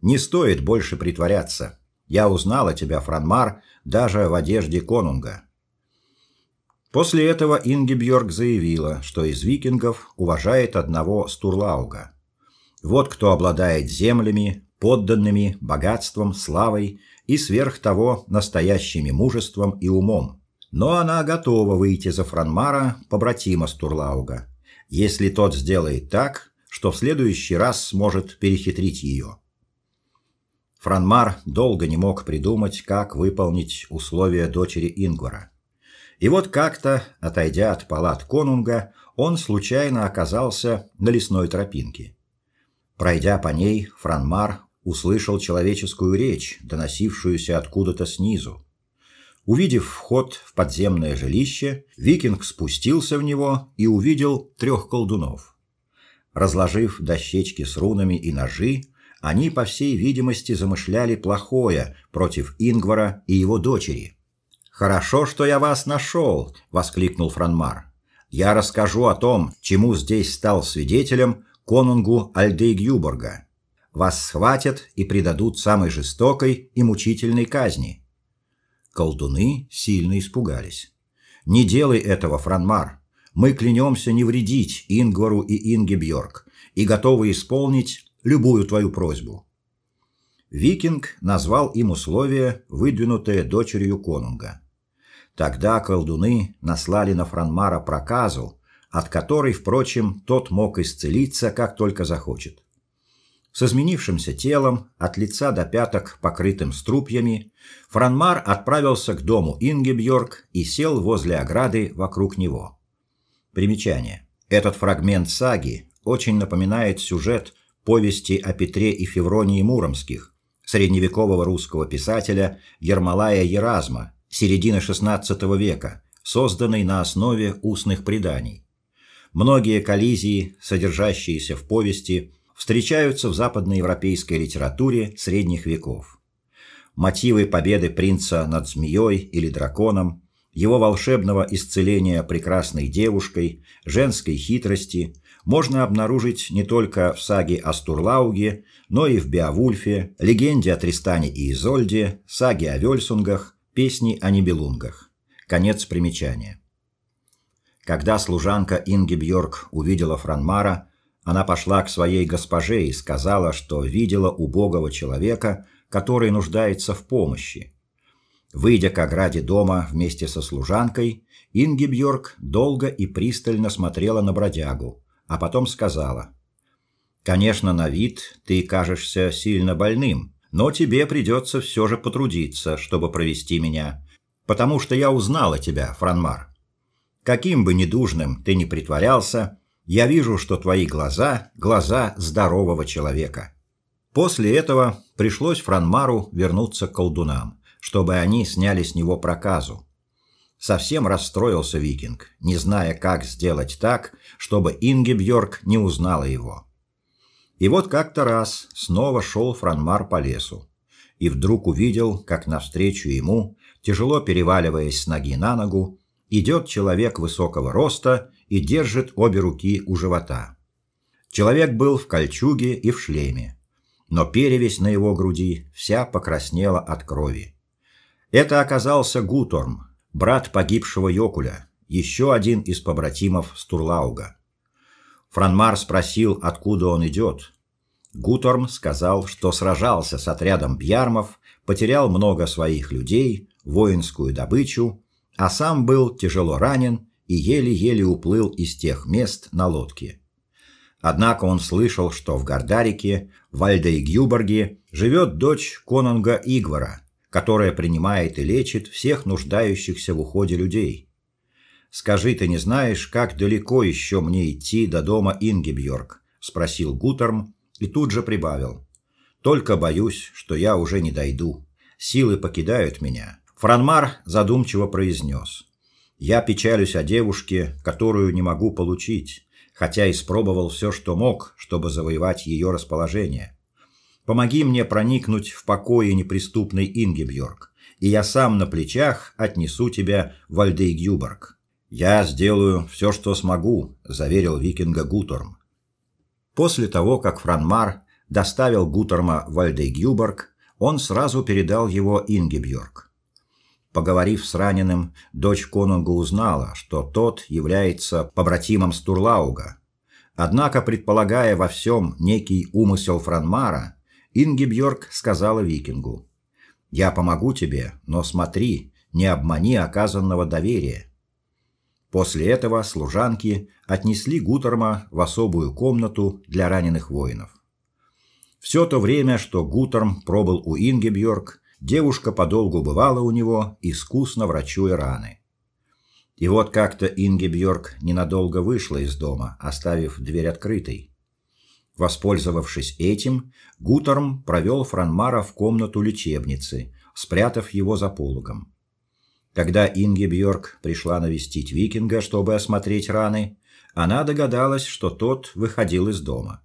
Speaker 1: "Не стоит больше притворяться. Я узнала тебя, Франмар, даже в одежде конунга". После этого Ингибьорг заявила, что из викингов уважает одного Стурлауга. Вот кто обладает землями, подданными, богатством, славой и сверх того настоящими мужеством и умом но она готова выйти за Франмара, побратима Стурлауга, если тот сделает так, что в следующий раз сможет перехитрить ее. Франмар долго не мог придумать, как выполнить условия дочери Ингвара. И вот как-то, отойдя от палат конунга, он случайно оказался на лесной тропинке. Пройдя по ней, Франмар услышал человеческую речь, доносившуюся откуда-то снизу. Увидев вход в подземное жилище, викинг спустился в него и увидел трех колдунов. Разложив дощечки с рунами и ножи, они, по всей видимости, замышляли плохое против Ингвара и его дочери. «Хорошо, что я вас нашел!» — воскликнул Франмар. «Я расскажу о том, чему здесь стал свидетелем конунгу Альдейгюборга. Вас схватят и предадут самой жестокой и мучительной казни. Колдуны сильно испугались. Не делай этого, Франмар. Мы клянемся не вредить Ингвару и Ингебьорг и готовы исполнить любую твою просьбу. Викинг назвал им условия, выдвинутые дочерью конунга. Тогда колдуны наслали на Франмара проказу, от которой, впрочем, тот мог исцелиться, как только захочет с изменившимся телом, от лица до пяток покрытым струпьями, Франмар отправился к дому Ингебьорг и сел возле ограды вокруг него. Примечание. Этот фрагмент саги очень напоминает сюжет повести о Петре и Февронии Муромских, средневекового русского писателя Ермолая Еразма, середины XVI века, созданный на основе устных преданий. Многие коллизии, содержащиеся в повести, встречаются в западноевропейской литературе средних веков. Мотивы победы принца над змеей или драконом, его волшебного исцеления прекрасной девушкой, женской хитрости можно обнаружить не только в саге о Стурлауге, но и в Беовульфе, легенде о Тристане и Изольде, саге о Вельсунгах, песни о Нибелунгах. Конец примечания. Когда служанка Ингебьорг увидела Франмара, она пошла к своей госпоже и сказала, что видела убогого человека, который нуждается в помощи. Выйдя к ограде дома вместе со служанкой, Ингибьорг долго и пристально смотрела на бродягу, а потом сказала: "Конечно, на вид ты кажешься сильно больным, но тебе придется все же потрудиться, чтобы провести меня, потому что я узнала тебя, Франмар. Каким бы недужным ты ни притворялся, я вижу, что твои глаза глаза здорового человека. После этого пришлось Франмару вернуться к колдунам, чтобы они сняли с него проказу. Совсем расстроился викинг, не зная, как сделать так, чтобы Ингебьорг не узнала его. И вот как-то раз снова шел Франмар по лесу и вдруг увидел, как навстречу ему, тяжело переваливаясь с ноги на ногу, идет человек высокого роста и держит обе руки у живота. Человек был в кольчуге и в шлеме, но перевязь на его груди вся покраснела от крови. Это оказался Гуторм, брат погибшего Йокуля, еще один из побратимов Стурлауга. Франмар спросил, откуда он идет. Гуторм сказал, что сражался с отрядом бьярмов, потерял много своих людей, воинскую добычу, а сам был тяжело ранен и еле-еле уплыл из тех мест на лодке. Однако он слышал, что в Гардарике, в Альдейгюборге живет дочь конунга Игвара, которая принимает и лечит всех нуждающихся в уходе людей. Скажи, ты не знаешь, как далеко еще мне идти до дома Ингебьорг? спросил Гутерм и тут же прибавил: только боюсь, что я уже не дойду. Силы покидают меня. Франмар задумчиво произнес. Я печалюсь о девушке, которую не могу получить, хотя испробовал все, что мог, чтобы завоевать ее расположение. Помоги мне проникнуть в покои неприступной Ингебьорг, и я сам на плечах отнесу тебя в Альдейгюборг. Я сделаю все, что смогу, заверил викинга Гуторм. После того, как Франмар доставил Гуторма в Альдейгюборг, он сразу передал его Ингебьорг. Поговорив с раненым, дочь конунга узнала, что тот является побратимом Стурлауга. Однако, предполагая во всем некий умысел Франмара, Ингибьорг сказала викингу: "Я помогу тебе, но смотри, не обмани оказанного доверия". После этого служанки отнесли Гутерма в особую комнату для раненых воинов. Все то время, что Гутерм пробыл у Ингибьорг, девушка подолгу бывала у него, искусно врачуя раны. И вот как-то Инге Бьорк ненадолго вышла из дома, оставив дверь открытой. Воспользовавшись этим, Гутерм провел Франмара в комнату лечебницы, спрятав его за пологом. Когда Инге Бьорк пришла навестить викинга, чтобы осмотреть раны, она догадалась, что тот выходил из дома.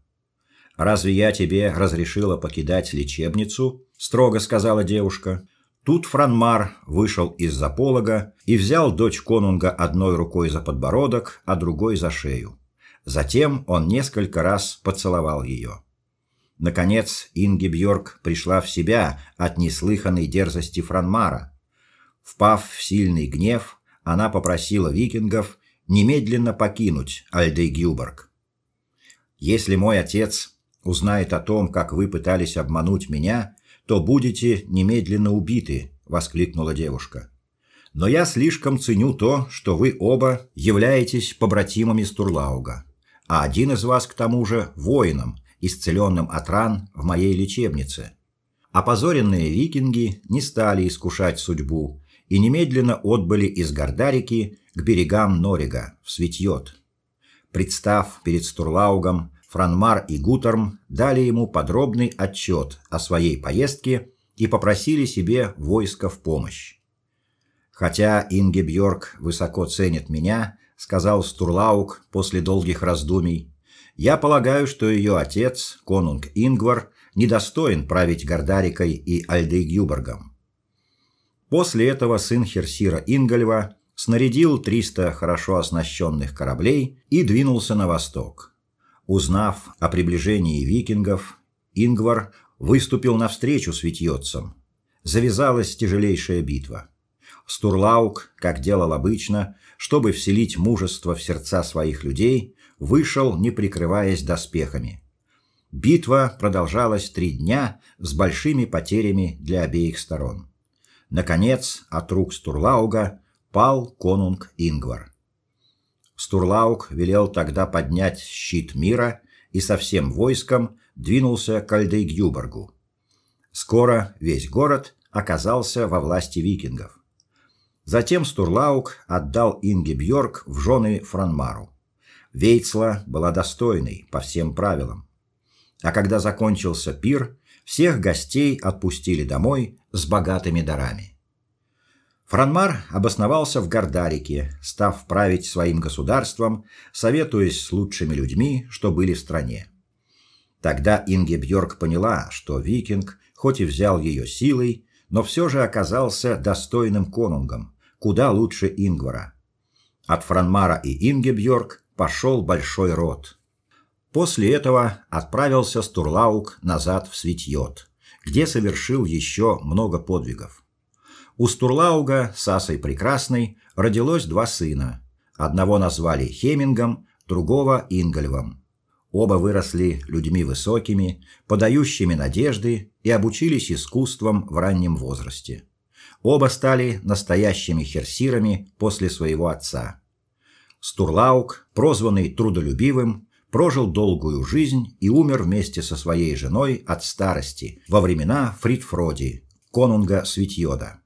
Speaker 1: Разве я тебе разрешила покидать лечебницу? Строго сказала девушка. Тут Франмар вышел из-за полога и взял дочь конунга одной рукой за подбородок, а другой за шею. Затем он несколько раз поцеловал ее. Наконец Инги Бьорк пришла в себя от неслыханной дерзости Франмара. Впав в сильный гнев, она попросила викингов немедленно покинуть Альдейгюборг. Если мой отец узнает о том, как вы пытались обмануть меня, то будете немедленно убиты, воскликнула девушка. Но я слишком ценю то, что вы оба являетесь побратимами Стурлауга, а один из вас к тому же воином, исцеленным от ран в моей лечебнице. Опозоренные викинги не стали искушать судьбу и немедленно отбыли из Гордарики к берегам Норига в Светьёт. Представ перед Стурлаугом, Франмар и Гутерм дали ему подробный отчет о своей поездке и попросили себе войско в помощь. Хотя Инге Бьорк высоко ценит меня, сказал Стурлауг после долгих раздумий, я полагаю, что ее отец, конунг Ингвар, недостоин править Гордарикой и Альдейгюборгом. После этого сын Херсира Ингольва снарядил 300 хорошо оснащенных кораблей и двинулся на восток. Узнав о приближении викингов, Ингвар выступил навстречу светьёцам. Завязалась тяжелейшая битва. Стурлаук, как делал обычно, чтобы вселить мужество в сердца своих людей, вышел, не прикрываясь доспехами. Битва продолжалась три дня с большими потерями для обеих сторон. Наконец, от рук Стурлауга пал конунг Ингвар. Стурлаук велел тогда поднять щит мира и со всем войском двинулся к Альдейгюборгу. Скоро весь город оказался во власти викингов. Затем Стурлаук отдал Инге Бьорк в жены Франмару. Вейцла была достойной по всем правилам. А когда закончился пир, всех гостей отпустили домой с богатыми дарами. Франмар обосновался в Гордарике, став править своим государством, советуясь с лучшими людьми, что были в стране. Тогда Инге Бьорк поняла, что викинг, хоть и взял ее силой, но все же оказался достойным конунгом, куда лучше Ингвара. От Франмара и Инге Бьорк пошел большой род. После этого отправился Стурлаук назад в Светьёт, где совершил еще много подвигов. У Стурлауга с Асой Прекрасной родилось два сына. Одного назвали Хемингом, другого Ингольвом. Оба выросли людьми высокими, подающими надежды и обучились искусствам в раннем возрасте. Оба стали настоящими херсирами после своего отца. Стурлаук, прозванный трудолюбивым, прожил долгую жизнь и умер вместе со своей женой от старости во времена Фридфроди, конунга Свитьёда.